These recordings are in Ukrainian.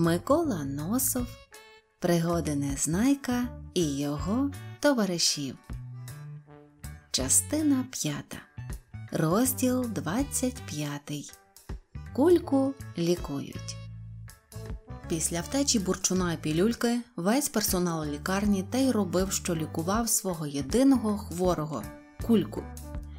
Микола Носов, Пригоди Незнайка і його товаришів. Частина п'ята. Розділ 25. Кульку лікують. Після втечі бурчуна і пілюльки весь персонал лікарні та й робив, що лікував свого єдиного хворого кульку.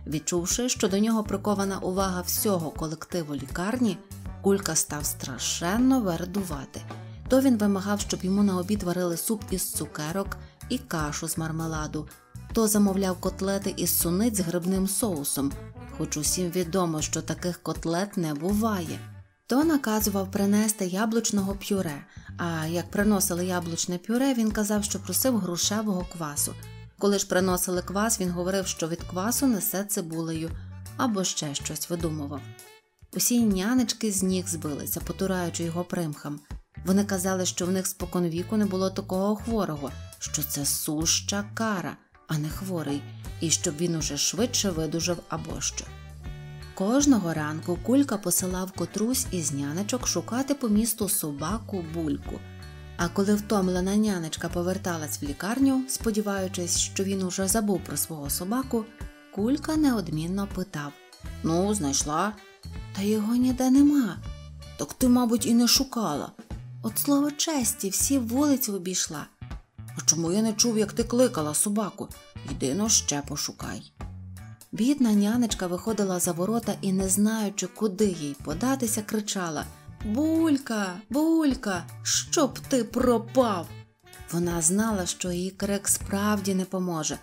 Відчувши, що до нього прикована увага всього колективу лікарні, кулька став страшенно вердувати. То він вимагав, щоб йому на обід варили суп із цукерок і кашу з мармеладу, то замовляв котлети із суниць з грибним соусом, хоч усім відомо, що таких котлет не буває. То наказував принести яблучного пюре, а як приносили яблучне пюре, він казав, що просив грушевого квасу. Коли ж приносили квас, він говорив, що від квасу несе цибулею або ще щось видумував. Усі нянечки з ніг збилися, потураючи його примхам. Вони казали, що в них споконвіку не було такого хворого, що це суща кара, а не хворий, і щоб він уже швидше видужав або що. Кожного ранку кулька посилав котрусь із нянечок шукати по місту собаку бульку. А коли втомлена нянечка поверталась в лікарню, сподіваючись, що він уже забув про свого собаку, кулька неодмінно питав Ну, знайшла? Та його ніде нема. Так ти, мабуть, і не шукала. От слово честі, всі вулиці обійшла. А чому я не чув, як ти кликала собаку? Йди но ще пошукай. Бідна нянечка виходила за ворота і, не знаючи, куди їй податися, кричала Булька, булька, щоб ти пропав. Вона знала, що її крик справді не поможе,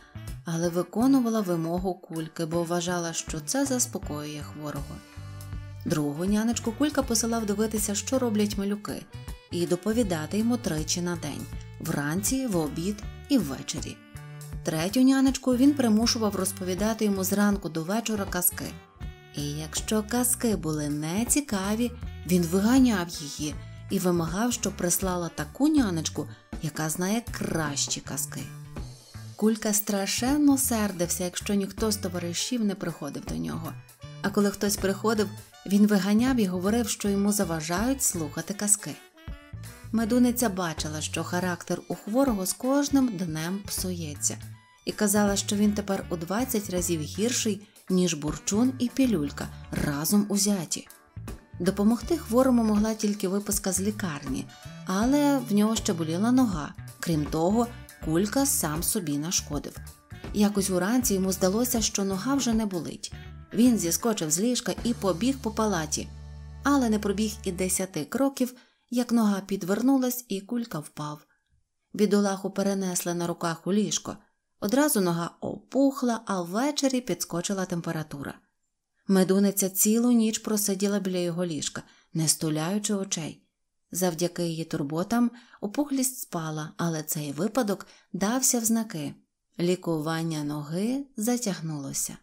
але виконувала вимогу кульки, бо вважала, що це заспокоює хворого. Другу нянечку кулька посилав дивитися, що роблять малюки, і доповідати йому тричі на день вранці, в обід і ввечері. Третю нянечку він примушував розповідати йому зранку до вечора казки. І якщо казки були нецікаві, він виганяв її і вимагав, щоб прислала таку нянечку, яка знає кращі казки. Кулька страшенно сердився, якщо ніхто з товаришів не приходив до нього. А коли хтось приходив, він виганяв і говорив, що йому заважають слухати казки. Медуниця бачила, що характер у хворого з кожним днем псується, і казала, що він тепер у 20 разів гірший, ніж бурчун і пілюлька разом узяті. Допомогти хворому могла тільки виписка з лікарні, але в нього ще боліла нога. Крім того, кулька сам собі нашкодив. Якось уранці йому здалося, що нога вже не болить. Він зіскочив з ліжка і побіг по палаті, але не пробіг і десяти кроків, як нога підвернулась, і кулька впав. Бідолаху перенесли на руках у ліжко. Одразу нога опухла, а ввечері підскочила температура. Медуниця цілу ніч просиділа біля його ліжка, не стуляючи очей. Завдяки її турботам опухлість спала, але цей випадок дався в знаки. Лікування ноги затягнулося.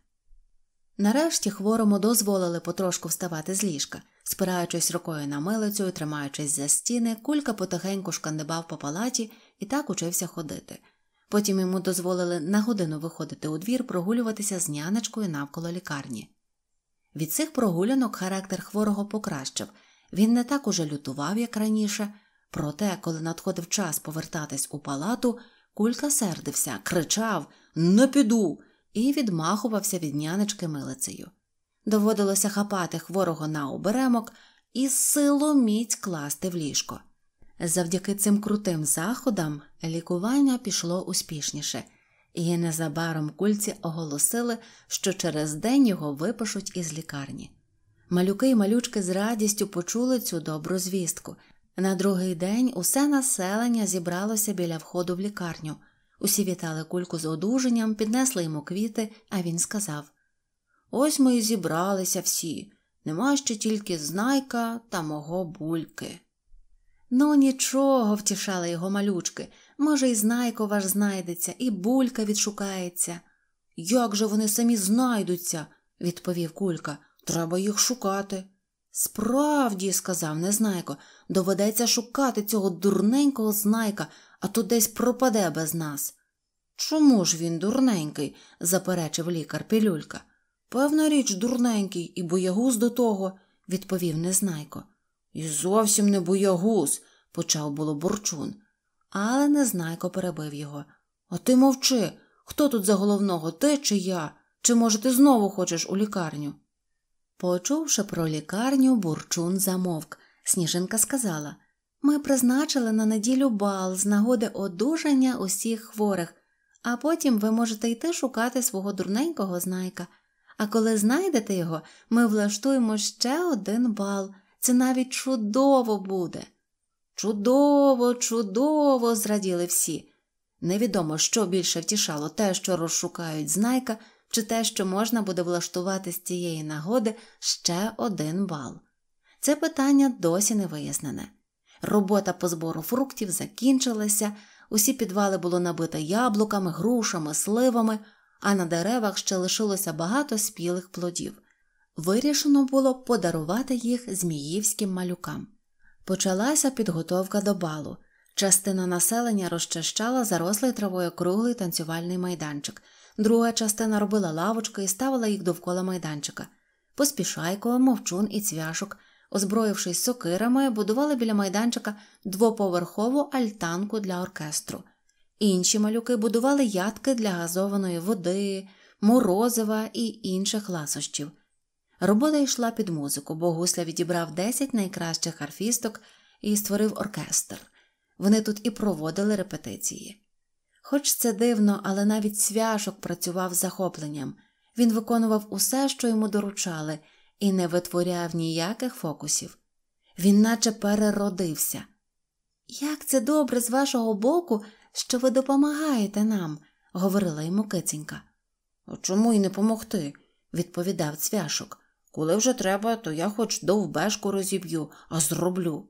Нарешті хворому дозволили потрошку вставати з ліжка. Спираючись рукою на милицю і тримаючись за стіни, кулька потихеньку шкандибав по палаті і так учився ходити. Потім йому дозволили на годину виходити у двір, прогулюватися з нянечкою навколо лікарні. Від цих прогулянок характер хворого покращив, він не так уже лютував, як раніше, проте, коли надходив час повертатись у палату, кулька сердився, кричав Не піду і відмахувався від нянечки милицею. Доводилося хапати хворого на оберемок і силоміць класти в ліжко. Завдяки цим крутим заходам лікування пішло успішніше, і незабаром кульці оголосили, що через день його випишуть із лікарні. Малюки й малючки з радістю почули цю добру звістку. На другий день усе населення зібралося біля входу в лікарню. Усі вітали кульку з одужанням, піднесли йому квіти, а він сказав Ось ми і зібралися всі, нема ще тільки знайка та мого бульки. Ну, нічого, втішали його малючки. Може, і знайко ваш знайдеться, і булька відшукається. Як же вони самі знайдуться, відповів кулька. Треба їх шукати. Справді, сказав незнайко, доведеться шукати цього дурненького знайка, а то десь пропаде без нас. Чому ж він дурненький? заперечив лікар Пілюлька. Певна річ, дурненький, і боягуз до того, відповів незнайко. І зовсім не боягуз, почав було бурчун, але незнайко перебив його. А ти мовчи. Хто тут за головного, ти чи я? Чи, може, ти знову хочеш у лікарню? Почувши про лікарню, бурчун замовк. Сніжинка сказала Ми призначили на неділю бал з нагоди одужання усіх хворих, а потім ви можете йти шукати свого дурненького знайка. А коли знайдете його, ми влаштуємо ще один бал. Це навіть чудово буде. Чудово, чудово, зраділи всі. Невідомо, що більше втішало те, що розшукають знайка, чи те, що можна буде влаштувати з цієї нагоди ще один бал. Це питання досі не вияснене. Робота по збору фруктів закінчилася, усі підвали було набито яблуками, грушами, сливами, а на деревах ще лишилося багато спілих плодів. Вирішено було подарувати їх зміївським малюкам. Почалася підготовка до балу. Частина населення розчищала зарослий травою круглий танцювальний майданчик, друга частина робила лавочки і ставила їх довкола майданчика. Поспішайко, мовчун і цвяшок, озброївшись сокирами, будували біля майданчика двоповерхову альтанку для оркестру. Інші малюки будували ядки для газованої води, морозива і інших ласощів. Робота йшла під музику, бо Гусля відібрав 10 найкращих арфісток і створив оркестр. Вони тут і проводили репетиції. Хоч це дивно, але навіть свяшок працював з захопленням. Він виконував усе, що йому доручали, і не витворяв ніяких фокусів. Він наче переродився. Як це добре з вашого боку, що ви допомагаєте нам, говорила йому киценька. Чому й не помогти? відповідав цвяшок. Коли вже треба, то я хоч довбешку розіб'ю, а зроблю.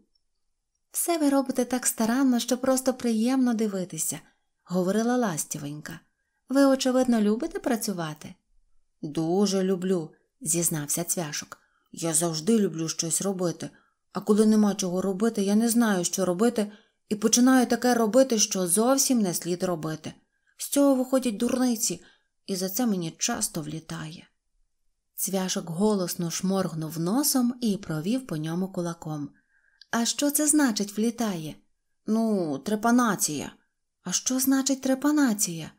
Все ви робите так старанно, що просто приємно дивитися, говорила ластівенька. Ви, очевидно, любите працювати? Дуже люблю, зізнався цвяшок. Я завжди люблю щось робити, а коли нема чого робити, я не знаю, що робити, і починаю таке робити, що зовсім не слід робити. З цього виходять дурниці, і за це мені часто влітає. Цвяшок голосно шморгнув носом і провів по ньому кулаком. А що це значить влітає? Ну, трепанація. А що значить трепанація?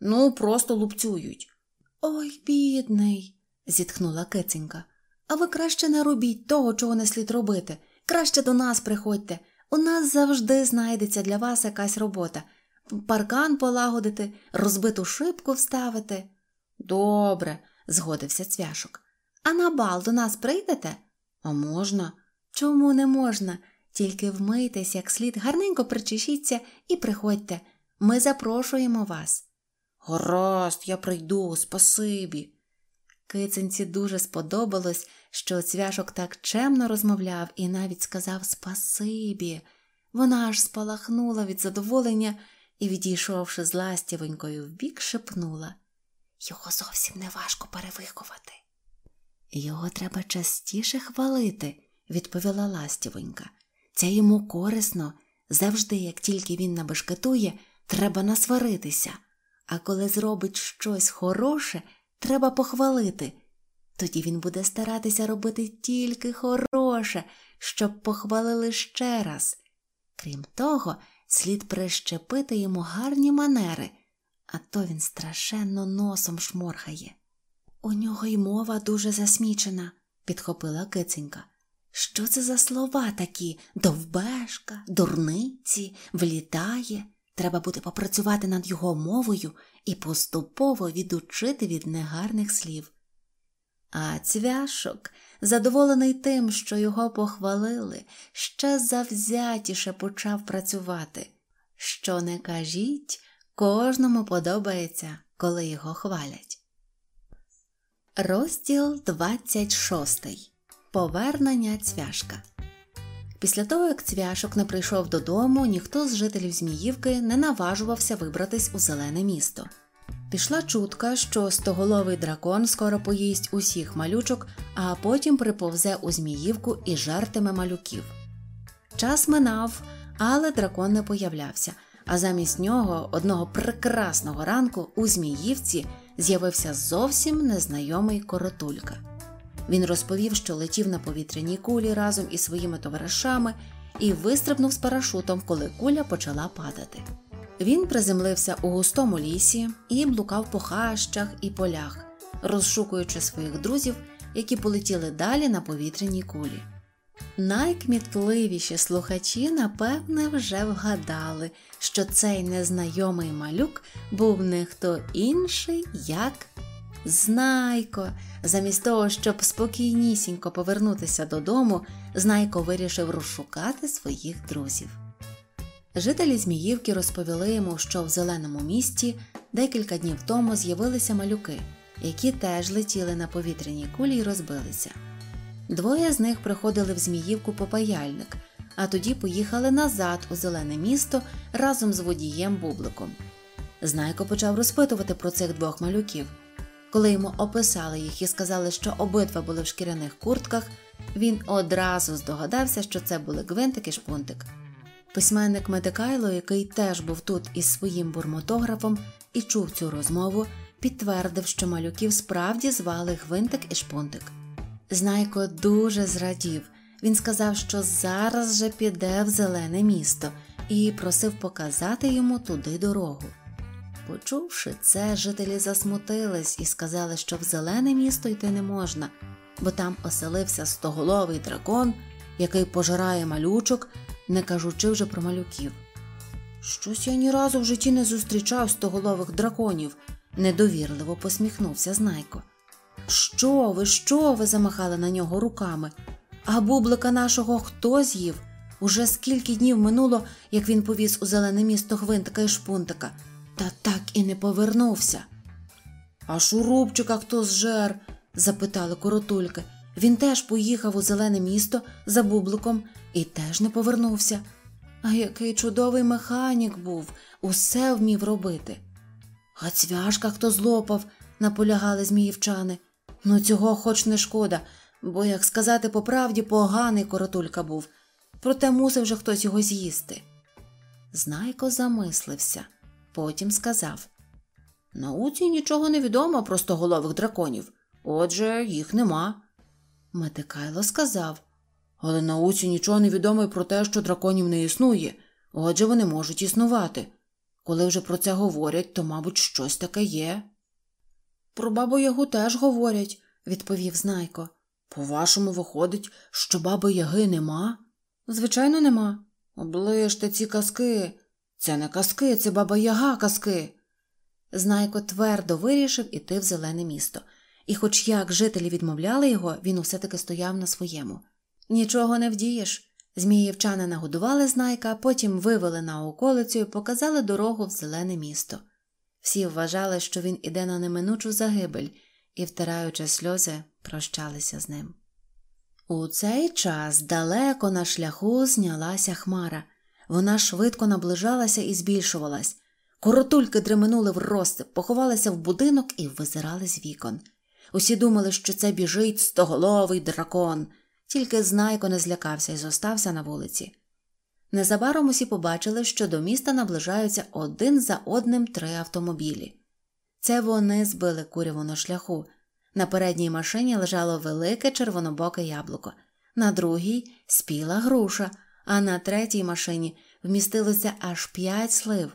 Ну, просто лупцюють. Ой, бідний, зітхнула киценька. А ви краще не робіть того, чого не слід робити. Краще до нас приходьте. У нас завжди знайдеться для вас якась робота. Паркан полагодити, розбиту шибку вставити. Добре, згодився цвяшок. А на бал до нас прийдете? А можна? Чому не можна? Тільки вмийтесь як слід, гарненько причешіться і приходьте. Ми запрошуємо вас. Гаразд, я прийду, спасибі. Киценці дуже сподобалось, що цвяшок так чемно розмовляв і навіть сказав спасибі. Вона аж спалахнула від задоволення і, відійшовши з ластівенькою вбік, шепнула Його зовсім не важко перевиховати. Його треба частіше хвалити, відповіла ластівонька. Це йому корисно. Завжди, як тільки він набешкетує, треба насваритися, а коли зробить щось хороше, треба похвалити. Тоді він буде старатися робити тільки хороше, щоб похвалили ще раз. Крім того, слід прищепити йому гарні манери, а то він страшенно носом шморхає. У нього й мова дуже засмічена, підхопила киценька. Що це за слова такі довбешка, дурниці, влітає? Треба буде попрацювати над його мовою і поступово відучити від негарних слів. А цвяшок, задоволений тим, що його похвалили, ще завзятіше почав працювати. Що не кажіть, кожному подобається, коли його хвалять. Розділ 26. Повернення цвяшка. Після того, як цвяшок не прийшов додому, ніхто з жителів Зміївки не наважувався вибратись у зелене місто. Пішла чутка, що стоголовий дракон скоро поїсть усіх малючок, а потім приповзе у Зміївку і жартиме малюків. Час минав, але дракон не появлявся, а замість нього одного прекрасного ранку у Зміївці з'явився зовсім незнайомий коротулька. Він розповів, що летів на повітряній кулі разом із своїми товаришами і вистрибнув з парашутом, коли куля почала падати. Він приземлився у густому лісі і блукав по хащах і полях, розшукуючи своїх друзів, які полетіли далі на повітряній кулі. Найкмітливіші слухачі, напевне, вже вгадали, що цей незнайомий малюк був не хто інший, як Знайко. Замість того, щоб спокійнісінько повернутися додому, Знайко вирішив розшукати своїх друзів. Жителі Зміївки розповіли йому, що в зеленому місті декілька днів тому з'явилися малюки, які теж летіли на повітряній кулі й розбилися. Двоє з них приходили в Зміївку по паяльник, а тоді поїхали назад у зелене місто разом з водієм Бубликом. Знайко почав розпитувати про цих двох малюків. Коли йому описали їх і сказали, що обидва були в шкіряних куртках, він одразу здогадався, що це були Гвинтик і Шпунтик. Письменник Медикайло, який теж був тут із своїм бурмотографом і чув цю розмову, підтвердив, що малюків справді звали Гвинтик і Шпунтик. Знайко дуже зрадів. Він сказав, що зараз же піде в зелене місто і просив показати йому туди дорогу. Почувши це, жителі засмутились і сказали, що в зелене місто йти не можна, бо там оселився стоголовий дракон, який пожирає малючок, не кажучи вже про малюків. Щось я ні разу в житті не зустрічав стоголових драконів, недовірливо посміхнувся Знайко. Що ви, що ви? замахали на нього руками. А бублика нашого хто з'їв? Уже скільки днів минуло, як він повіз у зелене місто гвинтика і шпунтика, та так і не повернувся. А шурупчика хто зжер? запитали коротульки. Він теж поїхав у зелене місто за бубликом і теж не повернувся. А який чудовий механік був, усе вмів робити. А цвяшка хто злопав, наполягали зміївчани. Ну, цього хоч не шкода, бо, як сказати по правді, поганий коротулька був, проте мусив же хтось його з'їсти. Знайко замислився, потім сказав Науці нічого не відомо про стоголових драконів, отже, їх нема. Метикайло сказав Але науці нічого не відомо про те, що драконів не існує, отже, вони можуть існувати. Коли вже про це говорять, то, мабуть, щось таке є. Про бабу Ягу теж говорять, відповів Знайко. По вашому виходить, що баби Яги нема? Звичайно, нема. Оближте ці казки. Це не казки, це баба Яга казки. Знайко твердо вирішив іти в зелене місто, і, хоч як жителі відмовляли його, він усе таки стояв на своєму. Нічого не вдієш. Зміївчани нагодували знайка, потім вивели на околицю і показали дорогу в зелене місто. Всі вважали, що він іде на неминучу загибель, і, втираючи сльози, прощалися з ним. У цей час далеко на шляху знялася хмара. Вона швидко наближалася і збільшувалась. Коротульки дременули в розсип, поховалися в будинок і визирали з вікон. Усі думали, що це біжить стоголовий дракон, тільки знайко не злякався і зостався на вулиці. Незабаром усі побачили, що до міста наближаються один за одним три автомобілі. Це вони збили куряву на шляху. На передній машині лежало велике червонобоке яблуко, на другій спіла груша, а на третій машині вмістилося аж п'ять слив.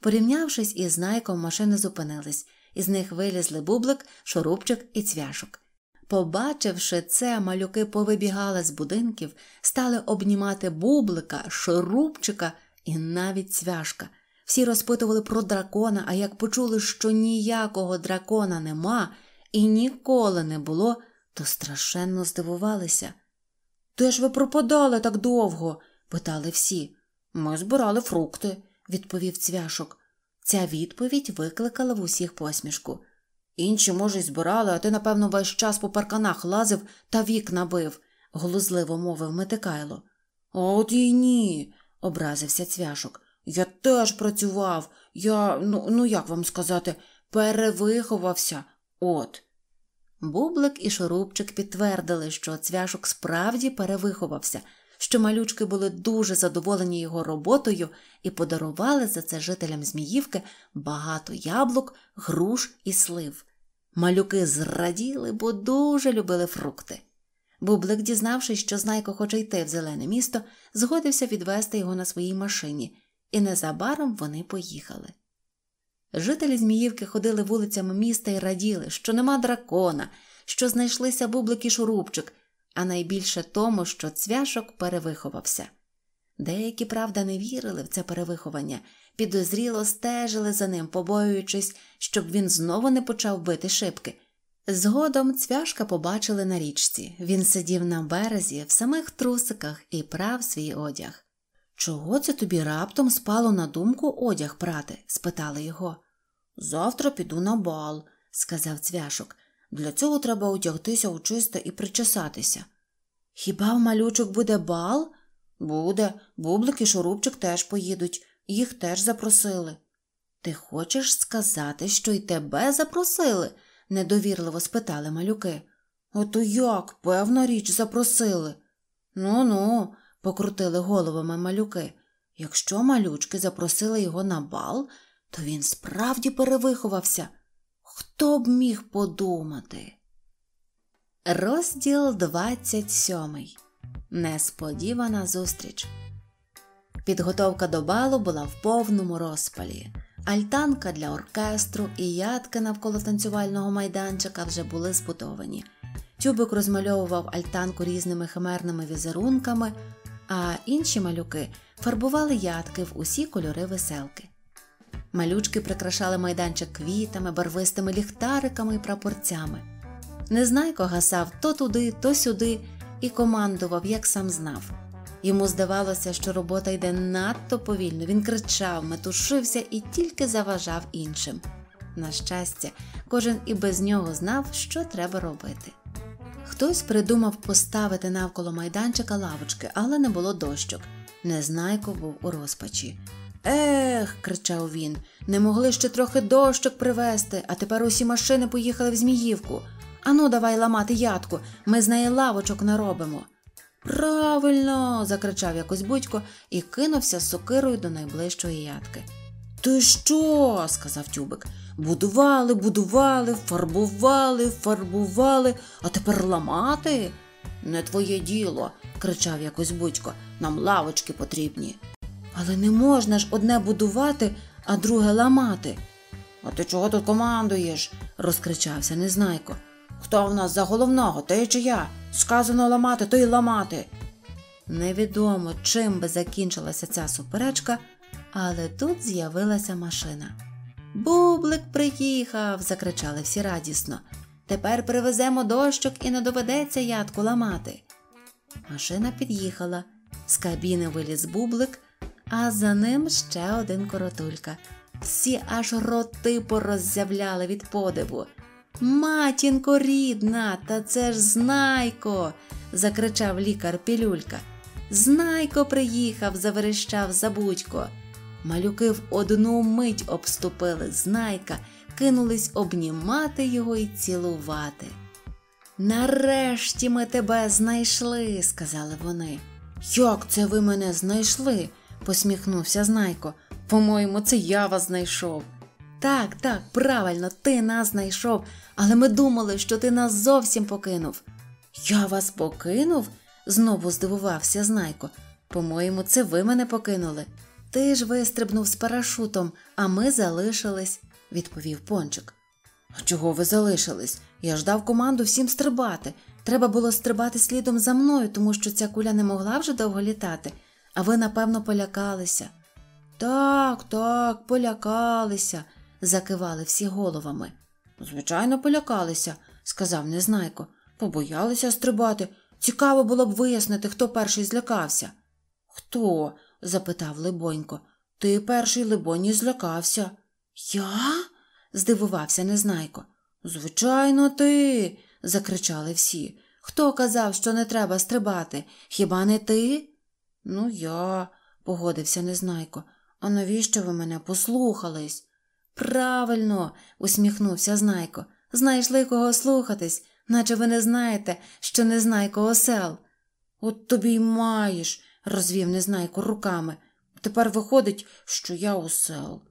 Порівнявшись із знайком, машини зупинились, із них вилізли бублик, шурупчик і цвяшок. Побачивши це, малюки повибігали з будинків, стали обнімати бублика, шурупчика і навіть цвяшка. Всі розпитували про дракона, а як почули, що ніякого дракона нема і ніколи не було, то страшенно здивувалися. Де ж ви пропадали так довго? питали всі. Ми збирали фрукти, відповів цвяшок. Ця відповідь викликала в усіх посмішку. Інші, може, й збирали, а ти, напевно, весь час по парканах лазив та вік набив, глузливо мовив Метикайло. От і ні, образився цвяшок. Я теж працював. Я, ну, ну як вам сказати, перевиховався. От. Бублик і шурупчик підтвердили, що цвяшок справді перевиховався, що малючки були дуже задоволені його роботою і подарували за це жителям Зміївки багато яблук, груш і слив. Малюки зраділи, бо дуже любили фрукти. Бублик, дізнавшись, що Знайко хоче йти в зелене місто, згодився відвести його на своїй машині, і незабаром вони поїхали. Жителі Зміївки ходили вулицями міста і раділи, що нема дракона, що знайшлися бублик і шурупчик, а найбільше тому, що цвяшок перевиховався. Деякі, правда, не вірили в це перевиховання, підозріло стежили за ним, побоюючись, щоб він знову не почав бити шибки. Згодом цвяшка побачили на річці. Він сидів на березі в самих трусиках і прав свій одяг. Чого це тобі раптом спало на думку одяг прати? спитали його. Завтра піду на бал, сказав цвяшок. Для цього треба одягтися у чисте і причесатися. Хіба в малючок буде бал? Буде, бублик і шурупчик теж поїдуть, їх теж запросили. Ти хочеш сказати, що й тебе запросили? недовірливо спитали малюки. Ото як, певна річ, запросили. Ну ну, покрутили головами малюки. Якщо малючки запросили його на бал, то він справді перевиховався. Хто б міг подумати? Розділ 27. Несподівана зустріч. Підготовка до балу була в повному розпалі. Альтанка для оркестру і ядки навколо танцювального майданчика вже були збудовані. Тюбик розмальовував альтанку різними химерними візерунками, а інші малюки фарбували ядки в усі кольори веселки. Малючки прикрашали майданчик квітами, барвистими ліхтариками і прапорцями. Незнайко гасав то туди, то сюди і командував, як сам знав. Йому здавалося, що робота йде надто повільно. Він кричав, метушився і тільки заважав іншим. На щастя, кожен і без нього знав, що треба робити. Хтось придумав поставити навколо майданчика лавочки, але не було дощок. Незнайко був у розпачі. Ех, кричав він, не могли ще трохи дощок привезти, а тепер усі машини поїхали в Зміївку. Ану, давай ламати ядку, ми з неї лавочок наробимо. Правильно. закричав якось будько і кинувся з сокирою до найближчої ядки. Ти що? сказав тюбик. Будували, будували, фарбували, фарбували, а тепер ламати? Не твоє діло, кричав якось будько. Нам лавочки потрібні. Але не можна ж одне будувати, а друге ламати. А ти чого тут командуєш? розкричався Незнайко. Хто в нас за головного, ти чи я? Сказано ламати, то й ламати. Невідомо, чим би закінчилася ця суперечка, але тут з'явилася машина. Бублик приїхав, закричали всі радісно. Тепер привеземо дощок і не доведеться ядку ламати. Машина під'їхала, з кабіни виліз бублик, а за ним ще один коротулька. Всі аж роти пороззявляли від подиву. Матінко рідна, та це ж знайко. закричав лікар Пілюлька. Знайко приїхав, заверещав забудько. Малюки в одну мить обступили знайка, кинулись обнімати його і цілувати. Нарешті ми тебе знайшли, сказали вони. Як це ви мене знайшли? Посміхнувся Знайко. По-моєму, це я вас знайшов. Так, так, правильно, ти нас знайшов, але ми думали, що ти нас зовсім покинув. Я вас покинув? знову здивувався Знайко. По-моєму, це ви мене покинули. Ти ж вистрибнув з парашутом, а ми залишились, відповів пончик. А чого ви залишились? Я ж дав команду всім стрибати. Треба було стрибати слідом за мною, тому що ця куля не могла вже довго літати, а ви, напевно, полякалися. Так, так, полякалися, закивали всі головами. Звичайно, полякалися, сказав Незнайко. Побоялися стрибати. Цікаво було б вияснити, хто перший злякався. Хто? запитав Либонько. Ти перший, либоні, злякався. Я? здивувався Незнайко. Звичайно, ти. закричали всі. Хто казав, що не треба стрибати? Хіба не ти? Ну, я, погодився Незнайко. А навіщо ви мене послухались? Правильно, усміхнувся Знайко. Знайшли кого слухатись, наче ви не знаєте, що Незнайко осел. От тобі й маєш, розвів Незнайко руками. Тепер виходить, що я осел.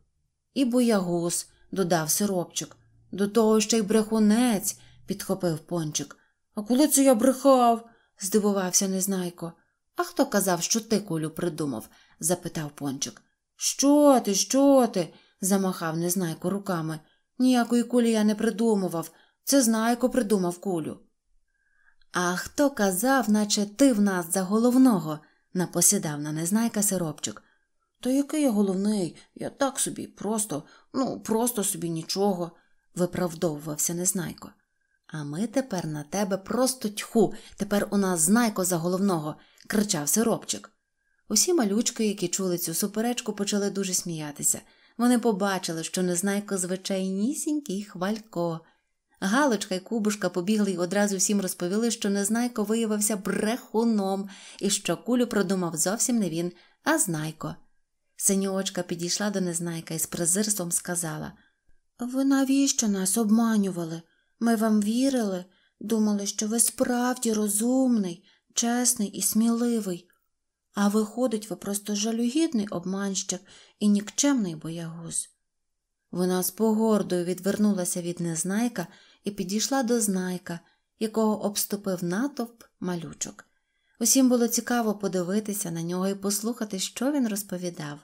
І боягуз, додав сиропчик. До того ще й брехунець, підхопив пончик. А коли це я брехав? здивувався Незнайко. А хто казав, що ти кулю придумав? запитав пончик. Що ти, що ти? замахав Незнайко руками. Ніякої кулі я не придумував. Це знайко придумав кулю. А хто казав, наче ти в нас за головного? напосідав на незнайка сиропчик. Та який я головний? Я так собі, просто, ну, просто собі нічого, виправдовувався незнайко. А ми тепер на тебе просто тьху, тепер у нас знайко за головного, кричав сиропчик. Усі малючки, які чули цю суперечку, почали дуже сміятися. Вони побачили, що незнайко звичайнісінький хвалько. Галочка й Кубушка побігли й одразу всім розповіли, що Незнайко виявився брехуном і що кулю продумав зовсім не він, а знайко. Синьочка підійшла до Незнайка і з презирством сказала Ви навіщо нас обманювали? Ми вам вірили, думали, що ви справді розумний, чесний і сміливий. А виходить, ви просто жалюгідний обманщик і нікчемний боягуз. Вона з погордою відвернулася від незнайка і підійшла до знайка, якого обступив натовп малючок. Усім було цікаво подивитися на нього і послухати, що він розповідав.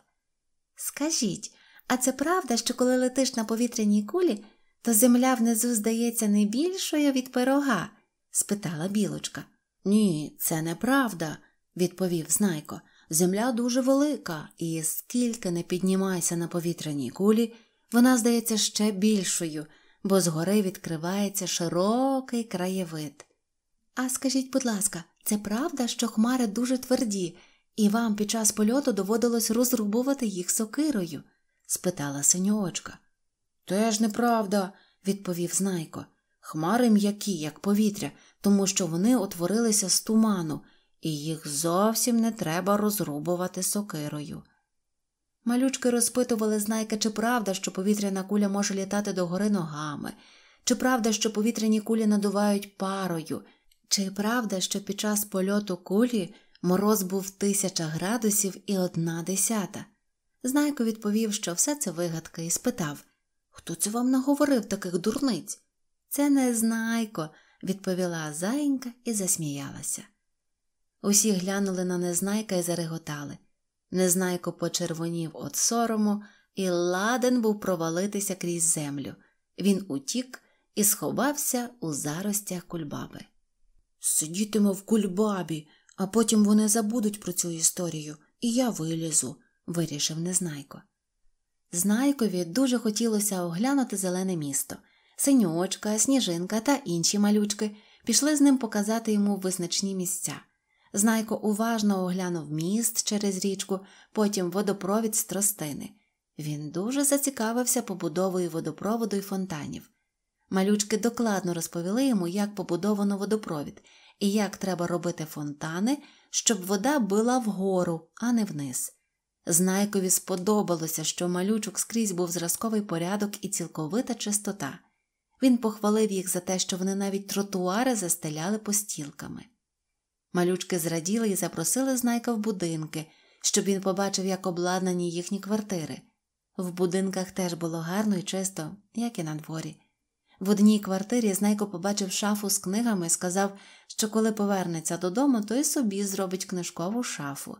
Скажіть, а це правда, що коли летиш на повітряній кулі, то земля внизу здається не більшою від пирога? спитала білочка. Ні, це неправда, відповів знайко. Земля дуже велика, і скільки не піднімайся на повітряній кулі, вона здається ще більшою, бо згори відкривається широкий краєвид. А скажіть, будь ласка, це правда, що хмари дуже тверді, і вам під час польоту доводилось розрубувати їх сокирою? спитала синьоочка. Теж неправда, відповів знайко. Хмари м'які, як повітря, тому що вони утворилися з туману, і їх зовсім не треба розрубувати сокирою. Малючки розпитували знайка, чи правда, що повітряна куля може літати догори ногами, чи правда, що повітряні кулі надувають парою, чи правда, що під час польоту кулі мороз був тисяча градусів і одна десята. Знайко відповів, що все це вигадка, і спитав Хто це вам наговорив таких дурниць? Це не знайко, відповіла заїнька і засміялася. Усі глянули на незнайка і зареготали. Незнайко почервонів від сорому і ладен був провалитися крізь землю. Він утік і сховався у заростях кульбаби. Сидітиме в кульбабі, а потім вони забудуть про цю історію, і я вилізу, вирішив Незнайко. Знайкові дуже хотілося оглянути зелене місто. Синьочка, сніжинка та інші малючки пішли з ним показати йому визначні місця. Знайко уважно оглянув міст через річку, потім водопровід з тростини. Він дуже зацікавився побудовою водопроводу і фонтанів. Малючки докладно розповіли йому, як побудовано водопровід і як треба робити фонтани, щоб вода била вгору, а не вниз. Знайкові сподобалося, що малючок скрізь був зразковий порядок і цілковита чистота. Він похвалив їх за те, що вони навіть тротуари застеляли постілками. Малючки зраділи і запросили знайка в будинки, щоб він побачив, як обладнані їхні квартири. В будинках теж було гарно і чисто, як і на дворі. В одній квартирі Знайко побачив шафу з книгами і сказав, що коли повернеться додому, то й собі зробить книжкову шафу.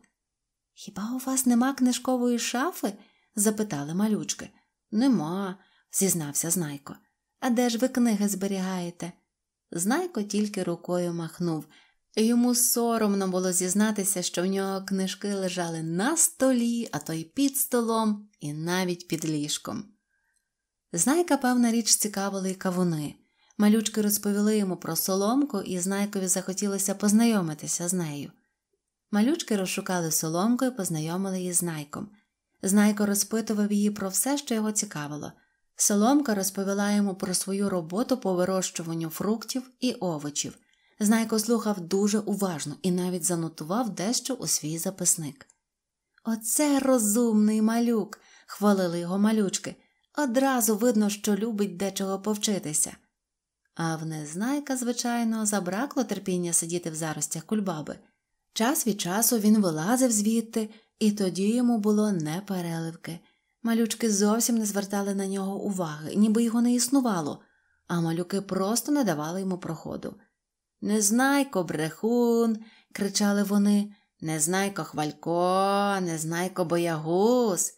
Хіба у вас нема книжкової шафи? запитали малючки. Нема, зізнався Знайко. А де ж ви книги зберігаєте? Знайко тільки рукою махнув. Йому соромно було зізнатися, що в нього книжки лежали на столі, а то й під столом, і навіть під ліжком. Знайка, певна річ, цікавили й кавуни. Малючки розповіли йому про соломку, і Знайкові захотілося познайомитися з нею. Малючки розшукали соломку і познайомили її з Знайком. Знайко розпитував її про все, що його цікавило. Соломка розповіла йому про свою роботу по вирощуванню фруктів і овочів. Знайко слухав дуже уважно і навіть занотував дещо у свій записник. Оце розумний малюк, хвалили його малючки. Одразу видно, що любить дечого повчитися. А в незнайка, звичайно, забракло терпіння сидіти в заростях кульбаби. Час від часу він вилазив звідти, і тоді йому було не переливки. Малючки зовсім не звертали на нього уваги, ніби його не існувало, а малюки просто не давали йому проходу. Незнайко брехун, кричали вони, Незнайко хвалько, незнайко боягуз.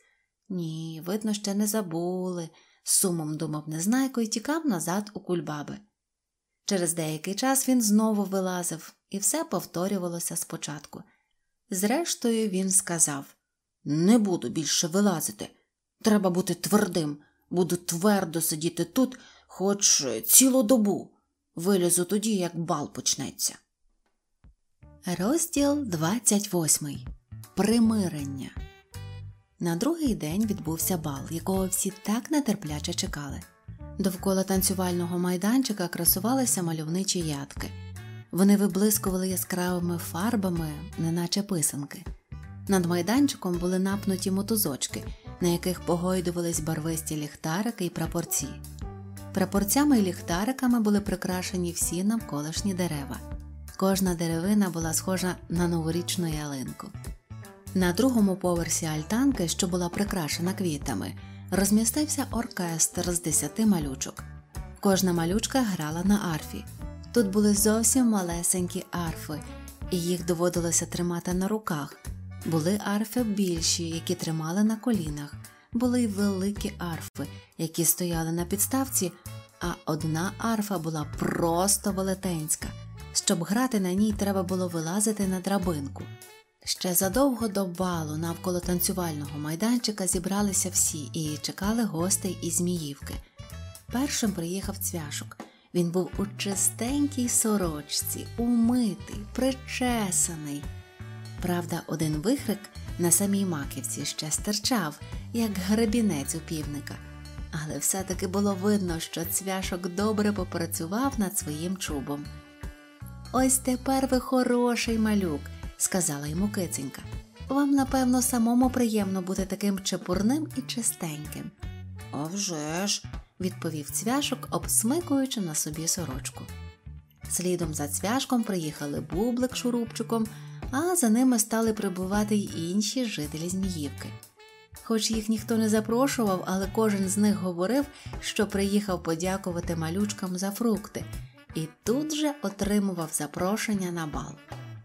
Ні, видно, ще не забули, сумом думав Незнайко і тікав назад у кульбаби. Через деякий час він знову вилазив, і все повторювалося спочатку. Зрештою, він сказав Не буду більше вилазити. Треба бути твердим, буду твердо сидіти тут, хоч цілу добу. Вилізу тоді, як бал почнеться. Розділ 28. Примирення. На другий день відбувся бал, якого всі так нетерпляче чекали. Довкола танцювального майданчика красувалися мальовничі ядки. Вони виблискували яскравими фарбами, неначе писанки. Над майданчиком були напнуті мотузочки, на яких погойдувались барвисті ліхтарики і прапорці. Прапорцями і ліхтариками були прикрашені всі навколишні дерева. Кожна деревина була схожа на новорічну ялинку. На другому поверсі альтанки, що була прикрашена квітами, розмістився оркестр з десяти малючок. Кожна малючка грала на арфі. Тут були зовсім малесенькі арфи, і їх доводилося тримати на руках. Були арфи більші, які тримали на колінах, були й великі арфи, які стояли на підставці, а одна арфа була просто велетенська. Щоб грати на ній, треба було вилазити на драбинку. Ще задовго до балу навколо танцювального майданчика зібралися всі і чекали гостей із Зміївки. Першим приїхав цвяшок. Він був у чистенькій сорочці, умитий, причесаний. Правда, один вихрик на самій маківці ще стирчав, як гребінець у півника, але все-таки було видно, що цвяшок добре попрацював над своїм чубом. Ось тепер ви хороший малюк, сказала йому киценька. Вам, напевно, самому приємно бути таким чепурним і чистеньким. «А вже ж», – відповів цвяшок, обсмикуючи на собі сорочку. Слідом за цвяшком приїхали бублик шурупчиком, а за ними стали прибувати й інші жителі Зміївки. Хоч їх ніхто не запрошував, але кожен з них говорив, що приїхав подякувати малючкам за фрукти, і тут же отримував запрошення на бал.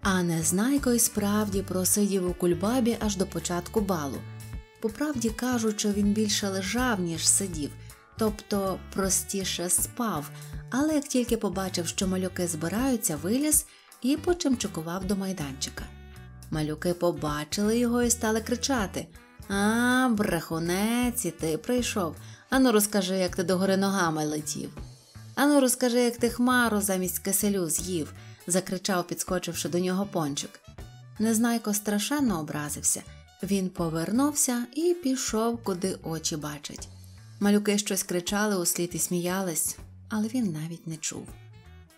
А Незнайко й справді просидів у кульбабі аж до початку балу. По правді кажучи, він більше лежав, ніж сидів, тобто простіше спав, але як тільки побачив, що малюки збираються, виліз і почимчукував до майданчика. Малюки побачили його і стали кричати А, брехунець, і ти прийшов. Ану, розкажи, як ти догори ногами летів. Ану, розкажи, як ти хмару замість киселю з'їв, закричав, підскочивши до нього пончик. Незнайко страшенно образився. Він повернувся і пішов, куди очі бачать. Малюки щось кричали услід і сміялись, але він навіть не чув.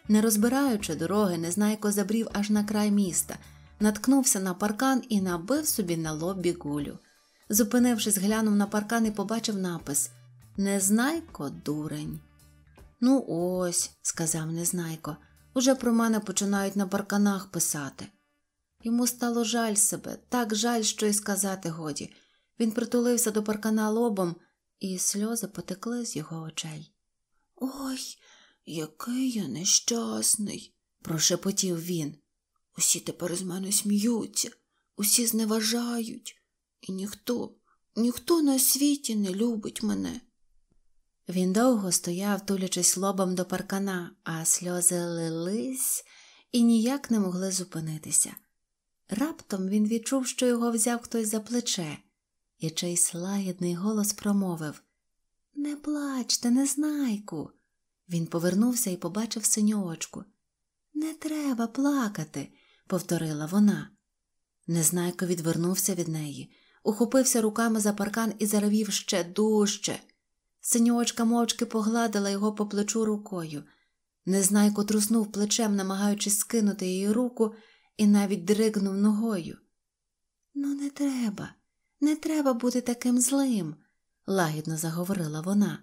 Не розбираючи дороги, Незнайко забрів аж на край міста, наткнувся на паркан і набив собі на лобі гулю. Зупинившись, глянув на паркан і побачив напис Незнайко дурень. Ну, ось, сказав Незнайко, уже про мене починають на парканах писати. Йому стало жаль себе, так жаль, що й сказати годі. Він притулився до паркана лобом, і сльози потекли з його очей. Ой, який я нещасний, прошепотів він. Усі тепер з мене сміються, усі зневажають, і ніхто, ніхто на світі не любить мене. Він довго стояв, тулячись лобом до паркана, а сльози лились і ніяк не могли зупинитися. Раптом він відчув, що його взяв хтось за плече, і чийсь лагідний голос промовив Не плачте, незнайку. Він повернувся і побачив синю. Не треба плакати, повторила вона. Незнайко відвернувся від неї, ухопився руками за паркан і заревів ще дужче. Синьочка мовчки погладила його по плечу рукою. Незнайко труснув плечем, намагаючись скинути її руку, і навіть дригнув ногою. Ну, не треба, не треба бути таким злим, лагідно заговорила вона.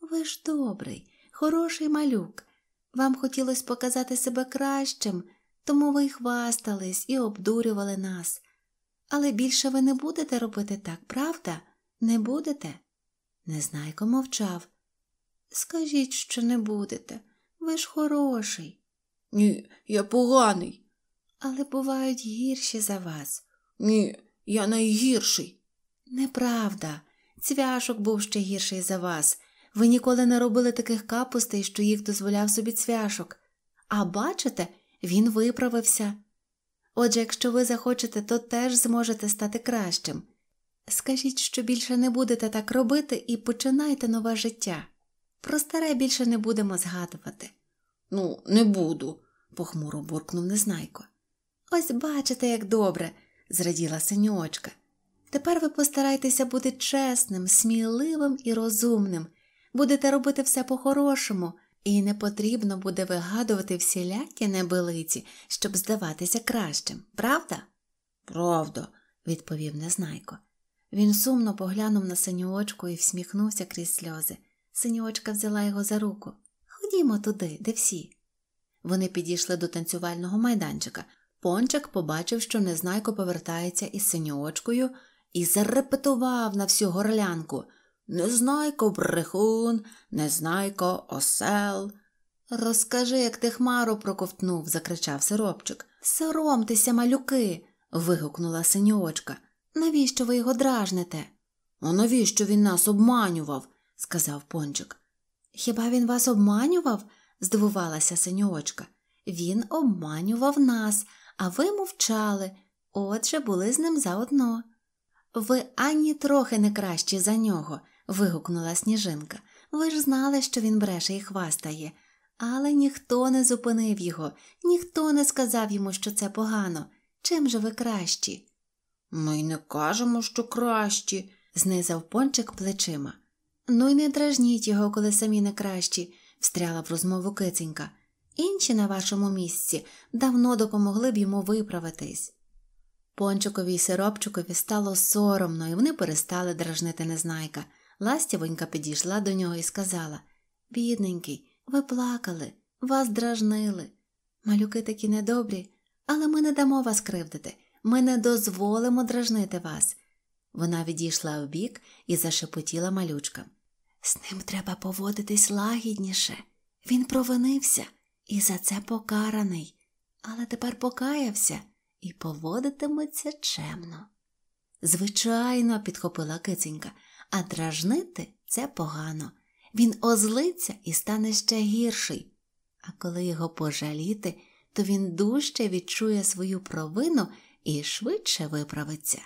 Ви ж добрий, хороший малюк. Вам хотілося показати себе кращим, тому ви й хвастались і обдурювали нас. Але більше ви не будете робити так, правда? Не будете? Незнайко мовчав. Скажіть, що не будете. Ви ж хороший. Ні, я поганий. Але бувають гірші за вас. Ні, я найгірший. Неправда. Цвяшок був ще гірший за вас. Ви ніколи не робили таких капустей, що їх дозволяв собі цвяшок. А бачите, він виправився. Отже, якщо ви захочете, то теж зможете стати кращим. Скажіть, що більше не будете так робити і починайте нове життя. Про старе більше не будемо згадувати. Ну, не буду, похмуро буркнув Незнайко. Ось бачите, як добре, зраділа синьочка. Тепер ви постарайтеся бути чесним, сміливим і розумним, будете робити все по-хорошому, і не потрібно буде вигадувати всілякі небилиці, щоб здаватися кращим, правда? Правда, відповів Незнайко. Він сумно поглянув на синьочку і всміхнувся крізь сльози. Синьочка взяла його за руку. Ходімо туди, де всі. Вони підійшли до танцювального майданчика. Пончик побачив, що Незнайко повертається із синьочкою, і зарепетував на всю горлянку Незнайко брехун, незнайко осел. Розкажи, як ти хмару проковтнув, закричав сиропчик. Соромтеся, малюки. вигукнула синьочка. Навіщо ви його дражните? А навіщо він нас обманював? сказав пончик. Хіба він вас обманював? здивувалася синьочка. Він обманював нас, а ви мовчали, отже були з ним заодно. Ви ані трохи не кращі за нього, вигукнула сніжинка. Ви ж знали, що він бреше і хвастає, але ніхто не зупинив його, ніхто не сказав йому, що це погано. Чим же ви кращі? Ми й не кажемо, що кращі, знизав пончик плечима. Ну й не дражніть його, коли самі не кращі, встряла в розмову киценька. Інші на вашому місці давно допомогли б йому виправитись. Пончикові й сиропчикові стало соромно, і вони перестали дражнити незнайка. Ластівонька підійшла до нього і сказала Бідненький, ви плакали, вас дражнили. Малюки такі недобрі, але ми не дамо вас кривдити, ми не дозволимо дражнити вас. Вона відійшла вбік і зашепотіла малючкам. З ним треба поводитись лагідніше. Він провинився і за це покараний, але тепер покаявся і поводитиметься чемно. Звичайно, підхопила киценька, а дражнити це погано. Він озлиться і стане ще гірший. А коли його пожаліти, то він дужче відчує свою провину і швидше виправиться.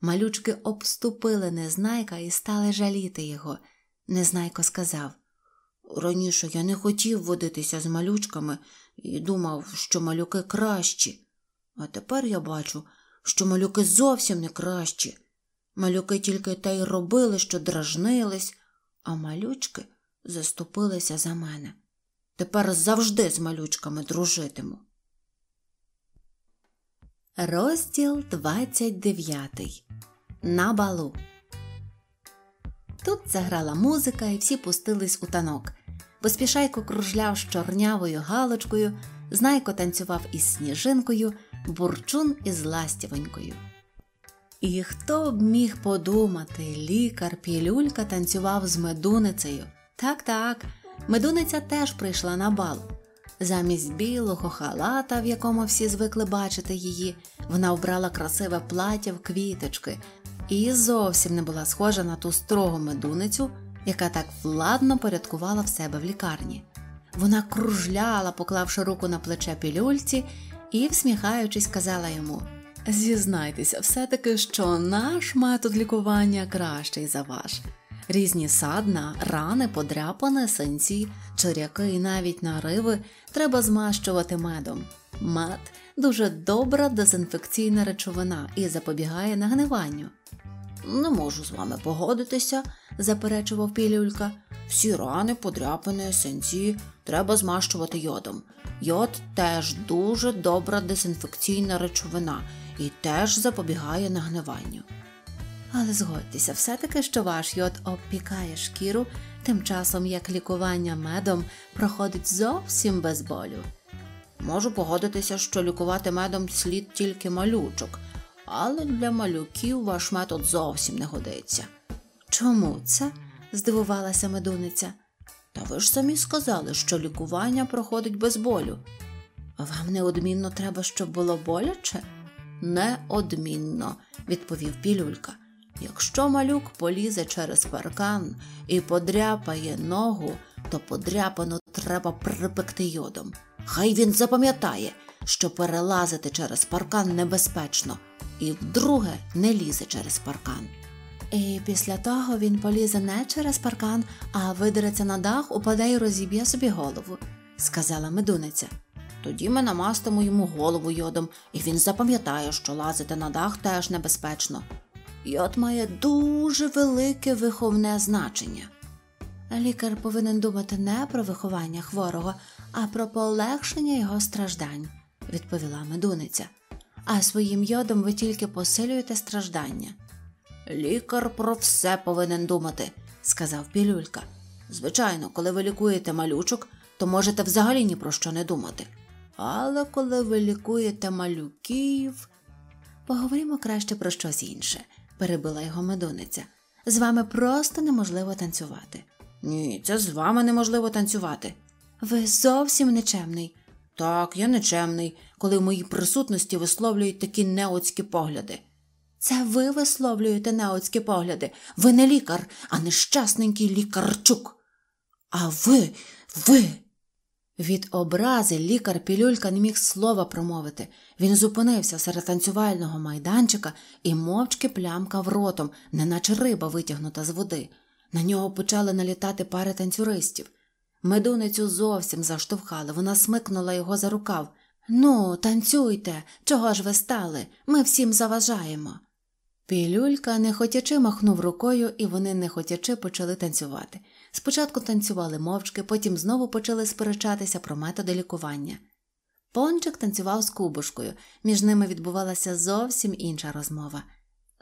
Малючки обступили незнайка і стали жаліти його. Незнайко сказав Раніше я не хотів водитися з малючками і думав, що малюки кращі. А тепер я бачу, що малюки зовсім не кращі. Малюки тільки те й робили, що дражнились, а малючки заступилися за мене. Тепер завжди з малючками дружитиму. Розділ 29 На балу. Тут заграла музика, і всі пустились у танок. Поспішайко кружляв з чорнявою галочкою, знайко танцював із сніжинкою, бурчун із ластівонькою. І хто б міг подумати, лікар Пілюлька танцював з медуницею. Так, так, медуниця теж прийшла на бал. Замість білого халата, в якому всі звикли бачити її, вона вбрала красиве плаття в квіточки і зовсім не була схожа на ту строгу медуницю, яка так владно порядкувала в себе в лікарні. Вона кружляла, поклавши руку на плече пілюльці, і, всміхаючись, казала йому Зізнайтеся, все-таки, що наш метод лікування кращий за ваш. Різні садна, рани, подряпини, синці, чиряки і навіть нариви треба змащувати медом. Мед дуже добра дезінфекційна речовина і запобігає нагниванню. Не можу з вами погодитися, заперечував пілюлька. Всі рани, подряпини, синці треба змащувати йодом. Йод теж дуже добра дезінфекційна речовина і теж запобігає нагниванню. Але згодьтеся, все-таки, що ваш йод обпікає шкіру, тим часом як лікування медом проходить зовсім без болю. Можу погодитися, що лікувати медом слід тільки малючок, але для малюків ваш метод зовсім не годиться. Чому це? здивувалася медуниця. Та ви ж самі сказали, що лікування проходить без болю. Вам неодмінно треба, щоб було боляче? Неодмінно, відповів пілюлька. Якщо малюк полізе через паркан і подряпає ногу, то подряпану треба припекти йодом. Хай він запам'ятає, що перелазити через паркан небезпечно, і вдруге не лізе через паркан. І після того він полізе не через паркан, а видереться на дах, упаде і розіб'є собі голову, сказала медуниця. Тоді ми намастимо йому голову йодом, і він запам'ятає, що лазити на дах теж небезпечно. Йод має дуже велике виховне значення. Лікар повинен думати не про виховання хворого, а про полегшення його страждань, відповіла медуниця. А своїм йодом ви тільки посилюєте страждання. Лікар про все повинен думати, сказав пілюлька. Звичайно, коли ви лікуєте малючок, то можете взагалі ні про що не думати. Але коли ви лікуєте малюків. Поговоримо краще про щось інше, перебила його медуниця. З вами просто неможливо танцювати. Ні, це з вами неможливо танцювати. Ви зовсім нечемний. Так, я нечемний, коли в моїй присутності висловлюють такі неоцькі погляди. Це ви висловлюєте неоцькі погляди. Ви не лікар, а нещасненький лікарчук. А ви, ви. Від образи лікар пілюлька не міг слова промовити. Він зупинився серед танцювального майданчика і мовчки плямкав ротом, неначе риба витягнута з води. На нього почали налітати пари танцюристів. Медуницю зовсім заштовхали, вона смикнула його за рукав. Ну, танцюйте, чого ж ви стали? Ми всім заважаємо. Пілюлька нехотячи махнув рукою, і вони нехотячи почали танцювати. Спочатку танцювали мовчки, потім знову почали сперечатися про методи лікування. Пончик танцював з кубушкою, між ними відбувалася зовсім інша розмова.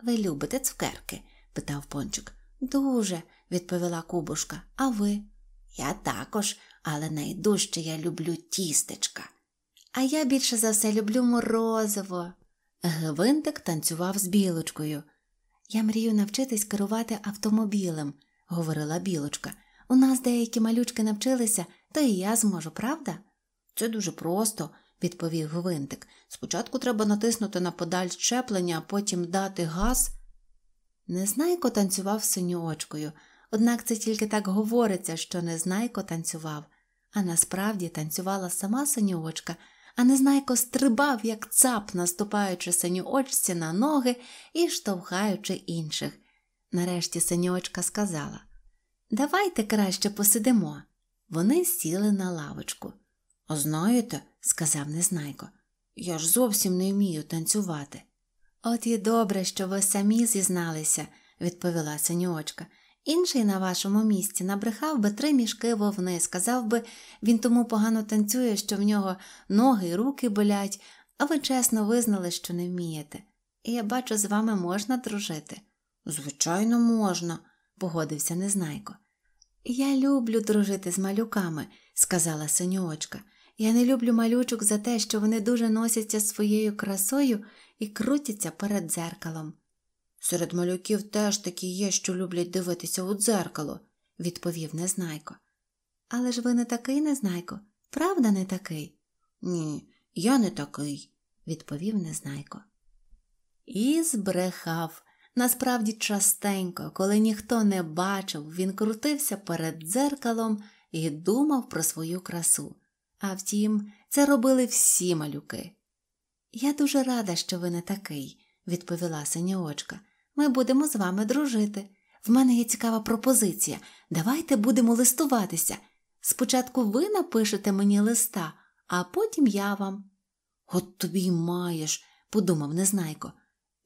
Ви любите цукерки? питав пончик. Дуже, відповіла кубушка. А ви? Я також, але найдужче я люблю тістечка. А я більше за все люблю морозиво. Гвинтик танцював з білочкою. Я мрію навчитись керувати автомобілем, говорила білочка. У нас деякі малючки навчилися, то і я зможу, правда? Це дуже просто, відповів Гвинтик. Спочатку треба натиснути на подаль щеплення, а потім дати газ. Незнайко танцював синьоочкою, однак це тільки так говориться, що Незнайко танцював, а насправді танцювала сама синьоочка, а Незнайко стрибав, як цап, наступаючи синьоочці на ноги і штовхаючи інших. Нарешті синьоочка сказала Давайте краще посидимо. Вони сіли на лавочку. А знаєте, сказав Незнайко, я ж зовсім не вмію танцювати. От і добре, що ви самі зізналися, відповіла синьочка. Інший на вашому місці набрехав би три мішки вовни, сказав би, він тому погано танцює, що в нього ноги й руки болять, а ви чесно визнали, що не вмієте. І я бачу, з вами можна дружити. Звичайно, можна, погодився Незнайко. Я люблю дружити з малюками, сказала синьочка. Я не люблю малючок за те, що вони дуже носяться своєю красою і крутяться перед дзеркалом. Серед малюків теж такі є, що люблять дивитися у дзеркало, відповів Незнайко. Але ж ви не такий, Незнайко, правда, не такий? Ні, я не такий, відповів Незнайко. І збрехав. Насправді частенько, коли ніхто не бачив, він крутився перед дзеркалом і думав про свою красу. А втім, це робили всі малюки. Я дуже рада, що ви не такий, відповіла синьоочка. Ми будемо з вами дружити. В мене є цікава пропозиція. Давайте будемо листуватися. Спочатку ви напишете мені листа, а потім я вам. От тобі й маєш, подумав Незнайко.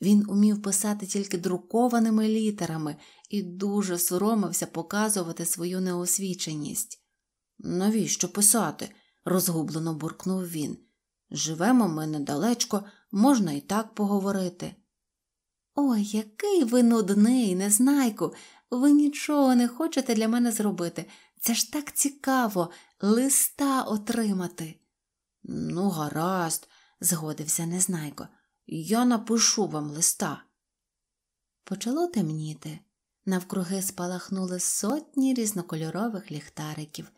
Він умів писати тільки друкованими літерами і дуже соромився показувати свою неосвіченість. Навіщо писати? розгублено буркнув він. Живемо ми недалечко, можна і так поговорити. Ой, який ви нудний, незнайку, ви нічого не хочете для мене зробити. Це ж так цікаво листа отримати. Ну, гаразд, згодився Незнайко. Я напишу вам листа. Почало темніти. Навкруги спалахнули сотні різнокольорових ліхтариків.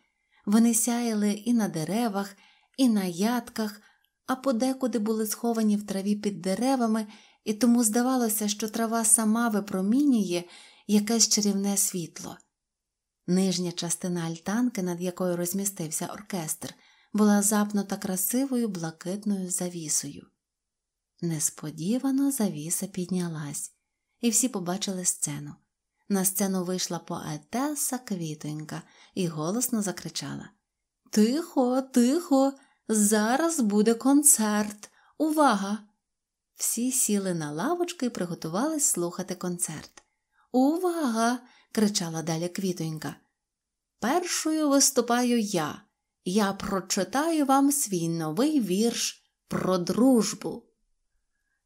Вони сяяли і на деревах, і на ядках, а подекуди були сховані в траві під деревами, і тому здавалося, що трава сама випромінює якесь чарівне світло. Нижня частина альтанки, над якою розмістився оркестр, була запнута красивою блакитною завісою. Несподівано завіса піднялась, і всі побачили сцену. На сцену вийшла поетеса Квітонька і голосно закричала Тихо, тихо, зараз буде концерт. Увага! Всі сіли на лавочки і приготувались слухати концерт. Увага! кричала далі Квітонька. Першою виступаю я. Я прочитаю вам свій новий вірш про дружбу.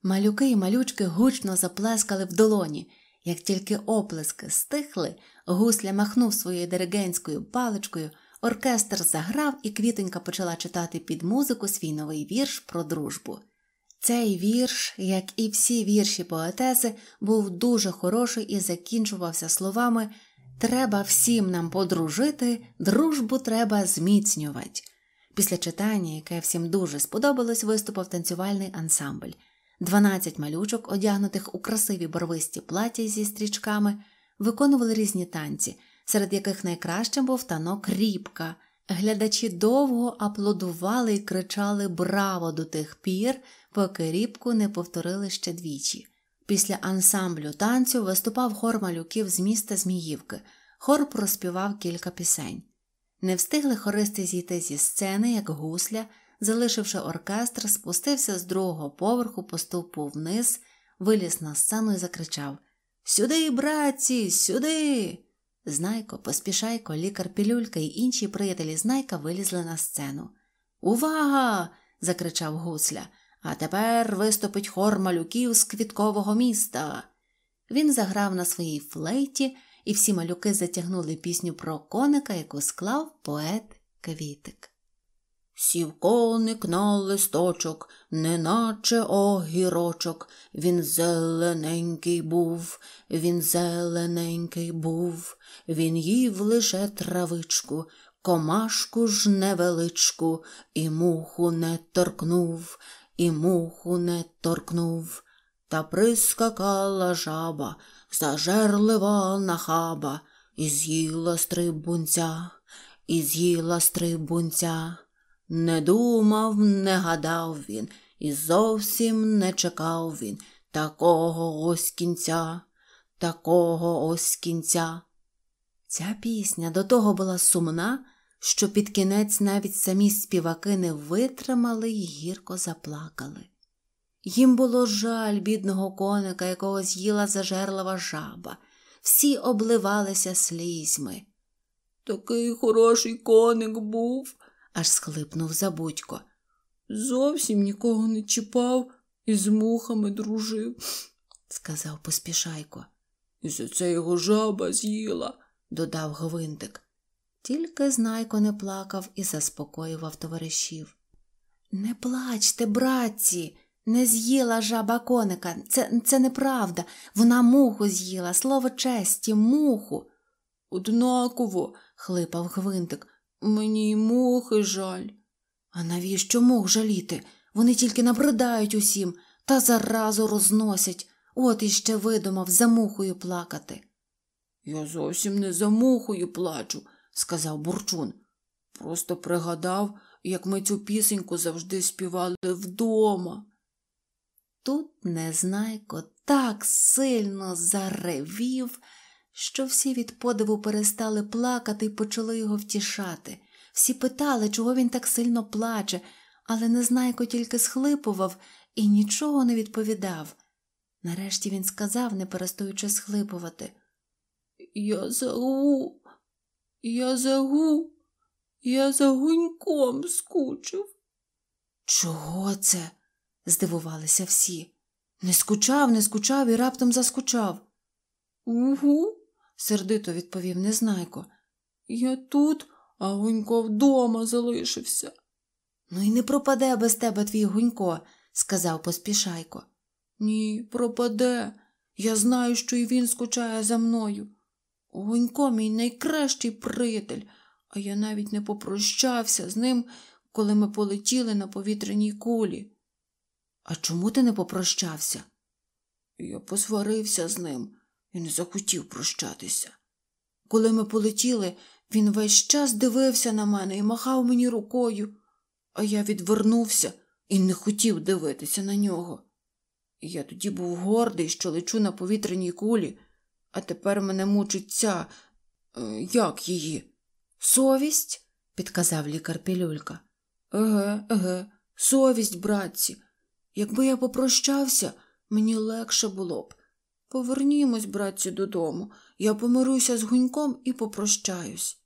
Малюки і малючки гучно заплескали в долоні. Як тільки оплески стихли, гусля махнув своєю диригентською паличкою, оркестр заграв, і квітонька почала читати під музику свій новий вірш про дружбу. Цей вірш, як і всі вірші поетеси, був дуже хороший і закінчувався словами Треба всім нам подружити, дружбу треба зміцнювати. Після читання, яке всім дуже сподобалось, виступив танцювальний ансамбль. Дванадцять малючок, одягнутих у красиві барвисті плаття зі стрічками, виконували різні танці, серед яких найкращим був танок рібка. Глядачі довго аплодували і кричали Браво до тих пір, поки рібку не повторили ще двічі. Після ансамблю танцю виступав хор малюків з міста Зміївки. Хор проспівав кілька пісень. Не встигли хористи зійти зі сцени, як гусля, залишивши оркестр, спустився з другого поверху по стовпу вниз, виліз на сцену і закричав Сюди, братці, сюди. Знайко, поспішайко, лікар Пілюлька і інші приятелі Знайка вилізли на сцену. Увага! закричав гусля. А тепер виступить хор малюків з квіткового міста. Він заграв на своїй флейті, і всі малюки затягнули пісню про коника, яку склав поет Квітик. Сів коник на листочок, неначе огірочок, він зелененький був, він зелененький був, він їв лише травичку, комашку ж невеличку, і муху не торкнув, і муху не торкнув. Та прискакала жаба, зажерлива нахаба, і з'їла стрибунця, і з'їла стрибунця. Не думав, не гадав він, і зовсім не чекав він такого ось кінця, такого ось кінця. Ця пісня до того була сумна, що під кінець навіть самі співаки не витримали й гірко заплакали. Їм було жаль бідного коника, якого з'їла зажерлива жаба, всі обливалися слізьми. Такий хороший коник був, аж схлипнув забудько. Зовсім нікого не чіпав і з мухами дружив, сказав поспішайко. І за це його жаба з'їла, додав Гвинтик. Тільки знайко не плакав і заспокоював товаришів. Не плачте, братці, не з'їла жаба коника. Це це неправда. Вона муху з'їла, слово честі, муху. Однаково, хлипав Гвинтик. Мені й мухи жаль. А навіщо мух жаліти? Вони тільки набридають усім та заразу розносять. От іще видумав за мухою плакати. Я зовсім не за мухою плачу, сказав Бурчун. Просто пригадав, як ми цю пісеньку завжди співали вдома. Тут Незнайко так сильно заревів, що всі від подиву перестали плакати і почали його втішати. Всі питали, чого він так сильно плаче, але Незнайко тільки схлипував і нічого не відповідав. Нарешті він сказав, не перестаючи схлипувати. Я загу, я загу, я за гуньком скучив. Чого це? здивувалися всі. Не скучав, не скучав і раптом заскучав. Угу, сердито відповів Незнайко. Я тут, а Гунько вдома залишився. Ну і не пропаде без тебе твій Гунько, сказав поспішайко. Ні, пропаде. Я знаю, що і він скучає за мною. Гунько мій найкращий приятель, а я навіть не попрощався з ним, коли ми полетіли на повітряній кулі. А чому ти не попрощався? Я посварився з ним і не захотів прощатися. Коли ми полетіли, він весь час дивився на мене і махав мені рукою, а я відвернувся і не хотів дивитися на нього. Я тоді був гордий, що лечу на повітряній кулі, а тепер мене мучить ця. Е, як її? Совість? підказав лікар Пілюлька. Еге, еге, совість, братці. Якби я попрощався, мені легше було б. Повернімось, братці, додому. Я помируся з гуньком і попрощаюсь.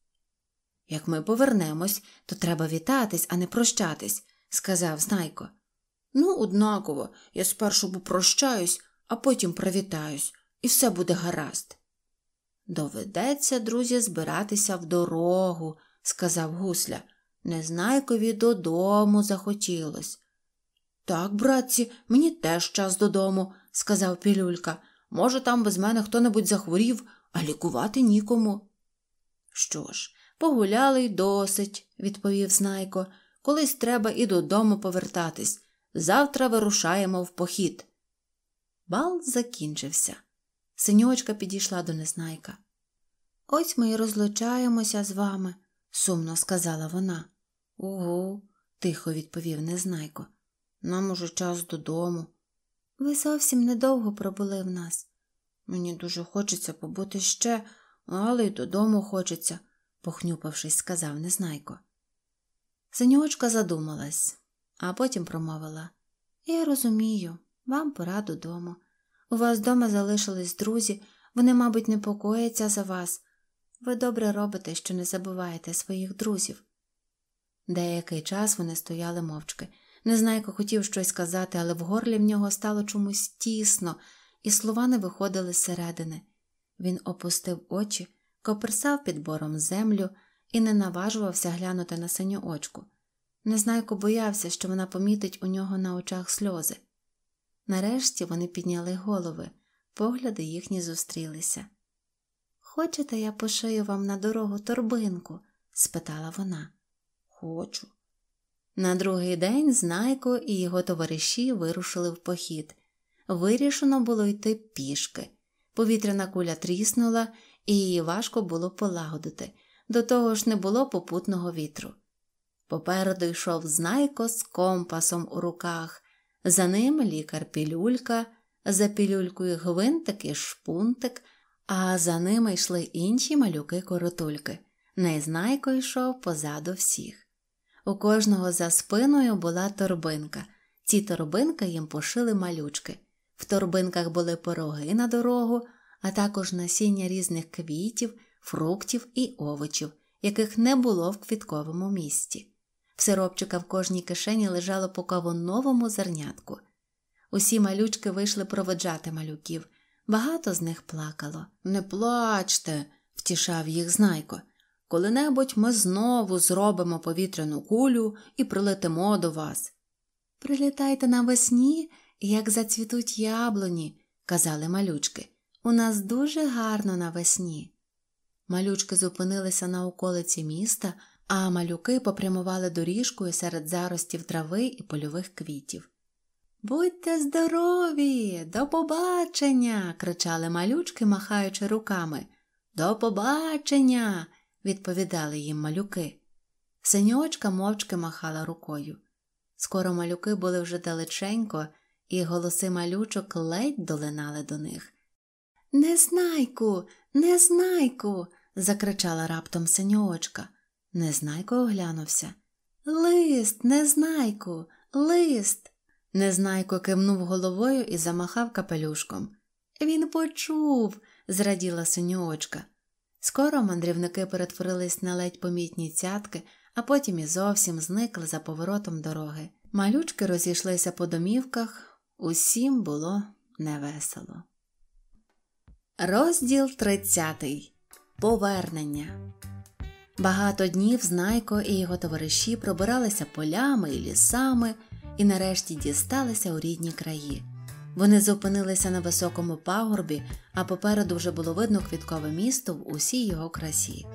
Як ми повернемось, то треба вітатись, а не прощатись, сказав Знайко. Ну, однаково, я спершу попрощаюсь, а потім привітаюсь, і все буде гаразд. Доведеться, друзі, збиратися в дорогу, сказав гусля. Незнайкові додому захотілось. Так, братці, мені теж час додому, сказав Пілюлька. Може, там без мене хто небудь захворів, а лікувати нікому. Що ж, погуляли й досить, відповів Знайко. Колись треба і додому повертатись. Завтра вирушаємо в похід. Бал закінчився. Синьочка підійшла до незнайка. Ось ми й розлучаємося з вами, сумно сказала вона. Угу, тихо відповів незнайко. Нам уже час додому. Ви зовсім недовго пробули в нас. Мені дуже хочеться побути ще, але й додому хочеться, похнюпавшись, сказав незнайко. Синьочка задумалась, а потім промовила Я розумію, вам пора додому. У вас вдома залишились друзі, вони, мабуть, непокояться за вас. Ви добре робите, що не забуваєте своїх друзів. Деякий час вони стояли мовчки. Незнайко хотів щось сказати, але в горлі в нього стало чомусь тісно, і слова не виходили зсередини. Він опустив очі, коперсав під бором землю і не наважувався глянути на синю очку. Незнайко боявся, що вона помітить у нього на очах сльози. Нарешті вони підняли голови, погляди їхні зустрілися. Хочете, я пошию вам на дорогу торбинку? спитала вона. Хочу. На другий день Знайко і його товариші вирушили в похід. Вирішено було йти пішки. Повітряна куля тріснула, і її важко було полагодити. До того ж не було попутного вітру. Попереду йшов Знайко з компасом у руках, за ним лікар пілюлька, за пілюлькою гвинтик і шпунтик, а за ними йшли інші малюки-коротульки. Незнайко йшов позаду всіх. У кожного за спиною була торбинка. Ці торбинки їм пошили малючки. В торбинках були пороги на дорогу, а також насіння різних квітів, фруктів і овочів, яких не було в квітковому місті. В сиропчика в кожній кишені лежало по кавуновому зернятку. Усі малючки вийшли проведжати малюків. Багато з них плакало. Не плачте, втішав їх знайко. Коли-небудь ми знову зробимо повітряну кулю і прилетимо до вас. Прилітайте навесні, як зацвітуть яблуні, казали малючки. У нас дуже гарно навесні. Малючки зупинилися на околиці міста, а малюки попрямували доріжкою серед заростів трави і польових квітів. Будьте здорові, до побачення. кричали малючки, махаючи руками. До побачення відповідали їм малюки. Синьочка мовчки махала рукою. Скоро малюки були вже далеченько, і голоси малючок ледь долинали до них. Незнайку, незнайку. закричала раптом синьочка. Незнайко оглянувся. Лист, незнайку, лист. Незнайко кивнув головою і замахав капелюшком. Він почув, зраділа синьочка. Скоро мандрівники перетворились на ледь помітні цятки, а потім і зовсім зникли за поворотом дороги. Малючки розійшлися по домівках, усім було невесело. Розділ 30. Повернення. Багато днів Знайко і його товариші пробиралися полями і лісами і нарешті дісталися у рідні краї. Вони зупинилися на високому пагорбі, а попереду вже було видно квіткове місто в усій його красі.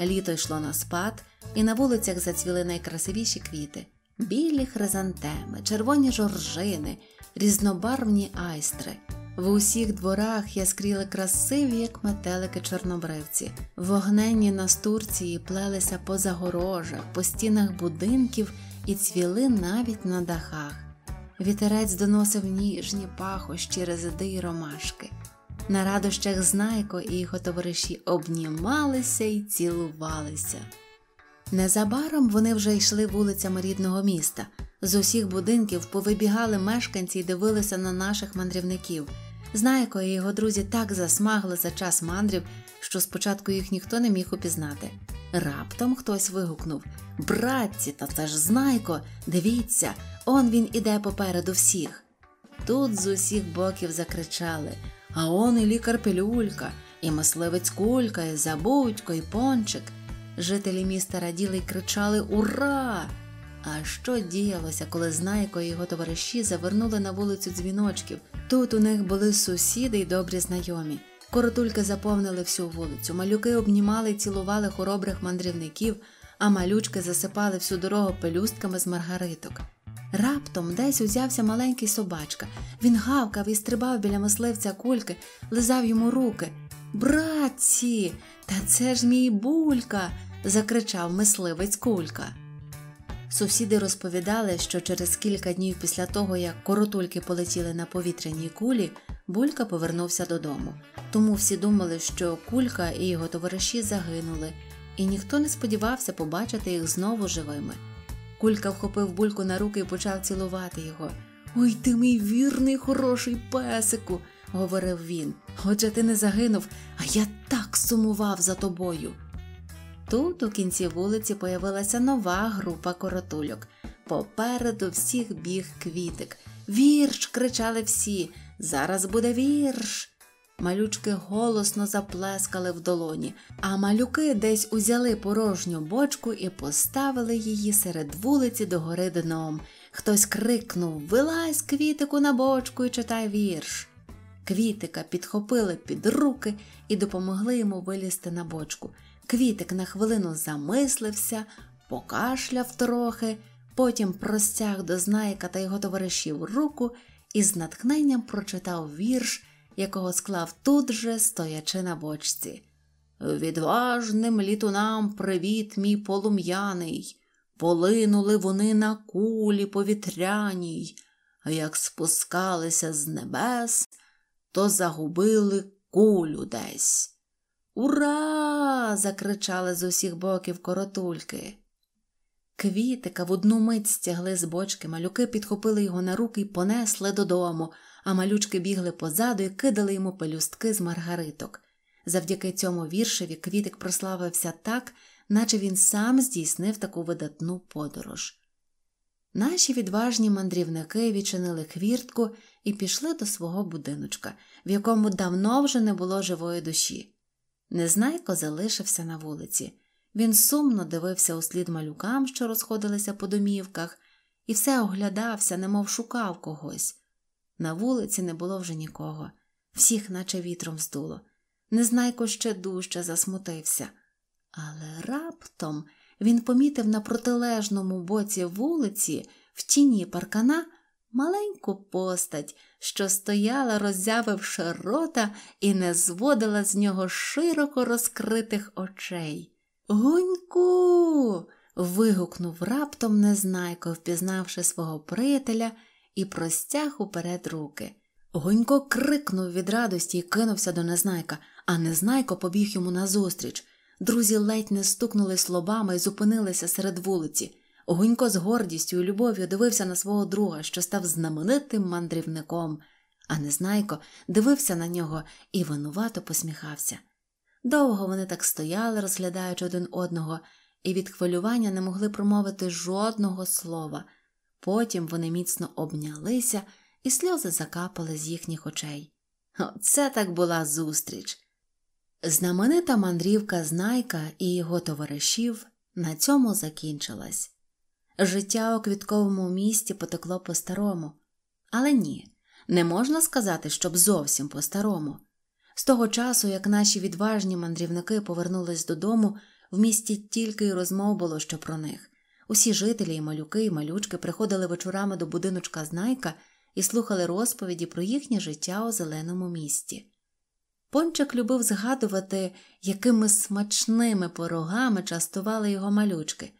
Літо йшло на спад, і на вулицях зацвіли найкрасивіші квіти білі хризантеми, червоні жоржини, різнобарвні айстри. В усіх дворах яскріли красиві, як метелики чорнобривці, вогненні настурції плелися по загорожах, по стінах будинків і цвіли навіть на дахах. Вітерець доносив ніжні пахощі резиди й ромашки. На радощах Знайко і його товариші обнімалися і цілувалися. Незабаром вони вже йшли вулицями рідного міста. З усіх будинків повибігали мешканці і дивилися на наших мандрівників. Знайко і його друзі так засмагли за час мандрів, що спочатку їх ніхто не міг упізнати. Раптом хтось вигукнув Братці, та це ж знайко, дивіться, он він іде попереду всіх. Тут з усіх боків закричали А он і лікар Пилюлька, і мисливець Кулька, і Забудько, і Пончик. Жителі міста раділи й кричали Ура! А що діялося, коли Знайко і його товариші завернули на вулицю дзвіночків? Тут у них були сусіди й добрі знайомі. Коротульки заповнили всю вулицю, малюки обнімали й цілували хоробрих мандрівників, а малючки засипали всю дорогу пелюстками з маргариток. Раптом десь узявся маленький собачка. Він гавкав і стрибав біля мисливця кульки, лизав йому руки. Братці, та це ж мій булька. закричав мисливець кулька. Сусіди розповідали, що через кілька днів після того, як коротульки полетіли на повітряній кулі, Булька повернувся додому. Тому всі думали, що кулька і його товариші загинули, і ніхто не сподівався побачити їх знову живими. Кулька вхопив бульку на руки і почав цілувати його. Ой ти мій вірний, хороший песику, говорив він. Отже ти не загинув, а я так сумував за тобою. Тут у кінці вулиці появилася нова група коротульок. Попереду всіх біг квітик. Вірш! кричали всі. Зараз буде вірш. Малючки голосно заплескали в долоні, а малюки десь узяли порожню бочку і поставили її серед вулиці до гори дном. Хтось крикнув Вилазь квітику на бочку і читай вірш. Квітика підхопили під руки і допомогли йому вилізти на бочку. Квітик на хвилину замислився, покашляв трохи, потім простяг до знайка та його товаришів руку і з натхненням прочитав вірш, якого склав тут же, стоячи на бочці. Відважним літунам привіт, мій полум'яний, полинули вони на кулі повітряній, а як спускалися з небес, то загубили кулю десь. Ура! закричали з усіх боків коротульки. Квітика в одну мить стягли з бочки, малюки підхопили його на руки і понесли додому, а малючки бігли позаду і кидали йому пелюстки з маргариток. Завдяки цьому віршеві квітик прославився так, наче він сам здійснив таку видатну подорож. Наші відважні мандрівники відчинили хвіртку і пішли до свого будиночка, в якому давно вже не було живої душі. Незнайко залишився на вулиці. Він сумно дивився услід малюкам, що розходилися по домівках, і все оглядався, немов шукав когось. На вулиці не було вже нікого, всіх, наче вітром здуло. Незнайко ще дужче засмутився. Але раптом він помітив на протилежному боці вулиці, в тіні паркана, маленьку постать, що стояла, роззявивши рота, і не зводила з нього широко розкритих очей. Гуньку. вигукнув раптом незнайко, впізнавши свого приятеля, і простяг уперед руки. Гунько крикнув від радості і кинувся до незнайка, а незнайко побіг йому назустріч. Друзі ледь не стукнулись лобами і зупинилися серед вулиці. Гунько з гордістю і любов'ю дивився на свого друга, що став знаменитим мандрівником, а Незнайко дивився на нього і винувато посміхався. Довго вони так стояли, розглядаючи один одного, і від хвилювання не могли промовити жодного слова. Потім вони міцно обнялися, і сльози закапали з їхніх очей. Оце так була зустріч. Знаменита мандрівка Знайка і його товаришів на цьому закінчилась. Життя у квітковому місті потекло по старому, але ні, Не можна сказати, щоб зовсім по-старому. З того часу, як наші відважні мандрівники повернулись додому, в місті тільки й розмов було що про них. Усі жителі, і малюки, і малючки приходили вечорами до будиночка Знайка і слухали розповіді про їхнє життя у зеленому місті. Пончик любив згадувати, якими смачними порогами частували його малючки,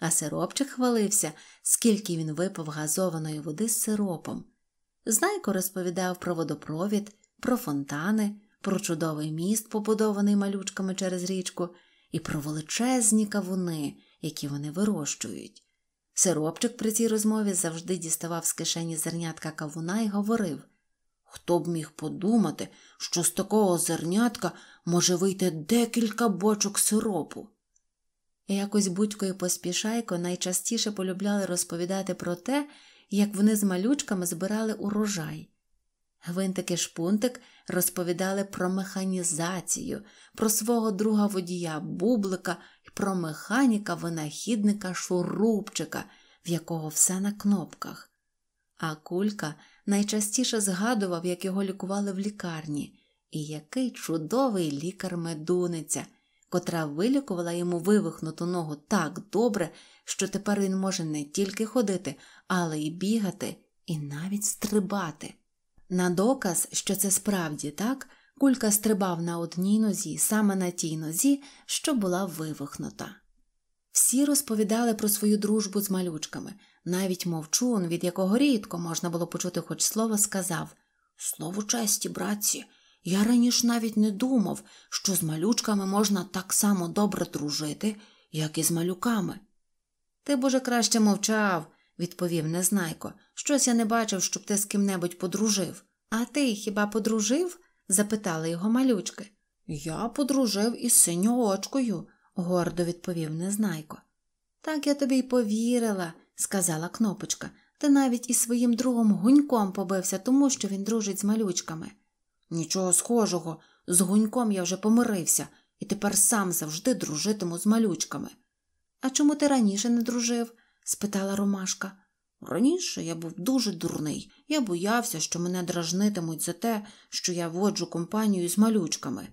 а сиропчик хвалився, скільки він випив газованої води з сиропом. Знайко розповідав про водопровід, про фонтани, про чудовий міст, побудований малючками через річку, і про величезні кавуни, які вони вирощують. Сиропчик при цій розмові завжди діставав з кишені зернятка кавуна і говорив Хто б міг подумати, що з такого зернятка може вийти декілька бочок сиропу. Якось будько і поспішайко найчастіше полюбляли розповідати про те, як вони з малючками збирали урожай. Гвинтик і шпунтик розповідали про механізацію, про свого друга водія бублика про механіка винахідника шурупчика, в якого все на кнопках. А кулька найчастіше згадував, як його лікували в лікарні, і який чудовий лікар медуниця, котра вилікувала йому вивихнуту ногу так добре, що тепер він може не тільки ходити, але й бігати, і навіть стрибати. На доказ, що це справді так, кулька стрибав на одній нозі, саме на тій нозі, що була вивихнута. Всі розповідали про свою дружбу з малючками, навіть мовчун, від якого рідко можна було почути хоч слово, сказав Слово честі, братці, я раніше навіть не думав, що з малючками можна так само добре дружити, як і з малюками. Ти б уже краще мовчав, відповів Незнайко. Щось я не бачив, щоб ти з ким-небудь подружив. А ти хіба подружив? Запитали його малючки. Я подружив із синьоочкою, гордо відповів Незнайко. Так я тобі й повірила, сказала кнопочка. Ти навіть із своїм другом гуньком побився, тому що він дружить з малючками. Нічого схожого, з гуньком я вже помирився і тепер сам завжди дружитиму з малючками. А чому ти раніше не дружив? спитала Ромашка. Раніше я був дуже дурний. Я боявся, що мене дражнитимуть за те, що я воджу компанію з малючками.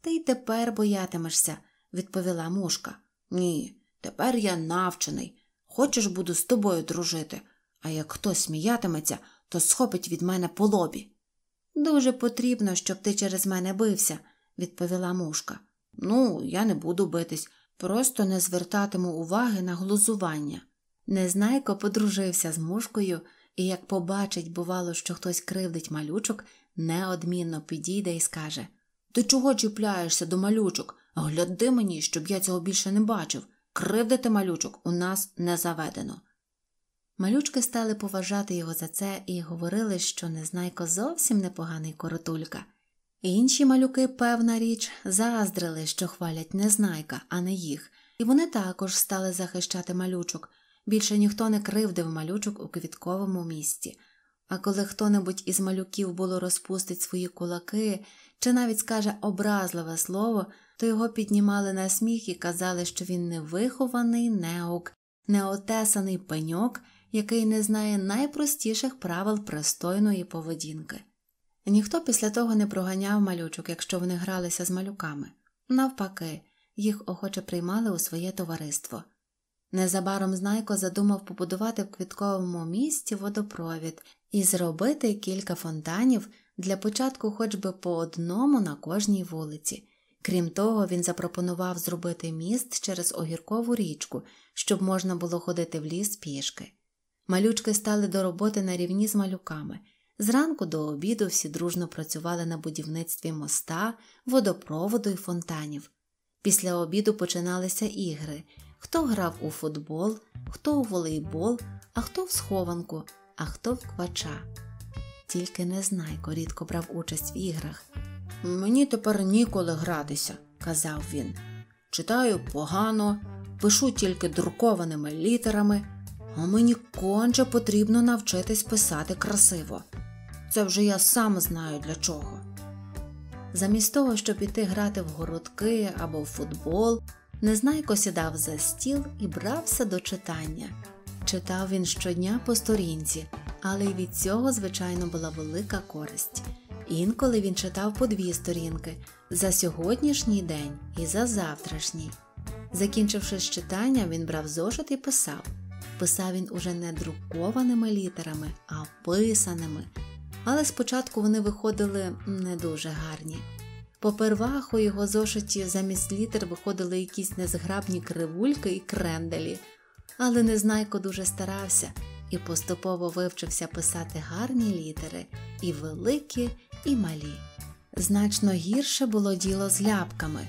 Ти й тепер боятимешся, відповіла мушка. Ні, тепер я навчений. Хочеш, буду з тобою дружити, а як хтось сміятиметься, то схопить від мене по лобі. Дуже потрібно, щоб ти через мене бився, відповіла мушка. Ну, я не буду битись, просто не звертатиму уваги на глузування. Незнайко подружився з мушкою і, як побачить, бувало, що хтось кривдить малючок, неодмінно підійде і скаже Ти чого чіпляєшся до малючок? Гляди мені, щоб я цього більше не бачив. Кривдити малючок у нас не заведено. Малючки стали поважати його за це і говорили, що Незнайко зовсім непоганий коротулька. Інші малюки, певна річ, заздрили, що хвалять Незнайка, а не їх, і вони також стали захищати малючок. Більше ніхто не кривдив малючок у квітковому місті. А коли хто небудь із малюків було розпустить свої кулаки чи навіть скаже образливе слово, то його піднімали на сміх і казали, що він невихований неук, неотесаний пеньок, який не знає найпростіших правил пристойної поведінки. Ніхто після того не проганяв малючок, якщо вони гралися з малюками. Навпаки, їх охоче приймали у своє товариство. Незабаром Знайко задумав побудувати в квітковому місті водопровід і зробити кілька фонтанів для початку хоч би по одному на кожній вулиці. Крім того, він запропонував зробити міст через огіркову річку, щоб можна було ходити в ліс пішки. Малючки стали до роботи на рівні з малюками. Зранку до обіду всі дружно працювали на будівництві моста, водопроводу і фонтанів. Після обіду починалися ігри. Хто грав у футбол, хто у волейбол, а хто в схованку, а хто в квача. Тільки Незнайко рідко брав участь в іграх. Мені тепер ніколи гратися, казав він. Читаю погано, пишу тільки друкованими літерами, а мені конче потрібно навчитись писати красиво. Це вже я сам знаю для чого. Замість того, щоб іти грати в городки або в футбол, Незнайко сідав за стіл і брався до читання. Читав він щодня по сторінці, але й від цього, звичайно, була велика користь. Інколи він читав по дві сторінки за сьогоднішній день і за завтрашній. Закінчивши з читання, він брав зошит і писав. Писав він уже не друкованими літерами, а писаними. Але спочатку вони виходили не дуже гарні. Попервах у його зошиті замість літер виходили якісь незграбні кривульки і кренделі, але Незнайко дуже старався і поступово вивчився писати гарні літери, і великі, і малі. Значно гірше було діло з ляпками.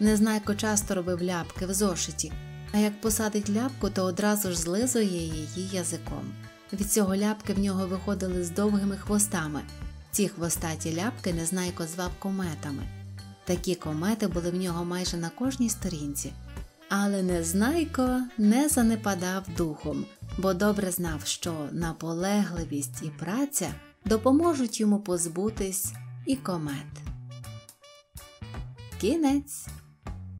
Незнайко часто робив ляпки в зошиті, а як посадить ляпку, то одразу ж злизує її язиком. Від цього ляпки в нього виходили з довгими хвостами. Ці хвостаті ляпки Незнайко звав кометами. Такі комети були в нього майже на кожній сторінці. Але Незнайко не занепадав духом, бо добре знав, що наполегливість і праця допоможуть йому позбутись і комет. Кінець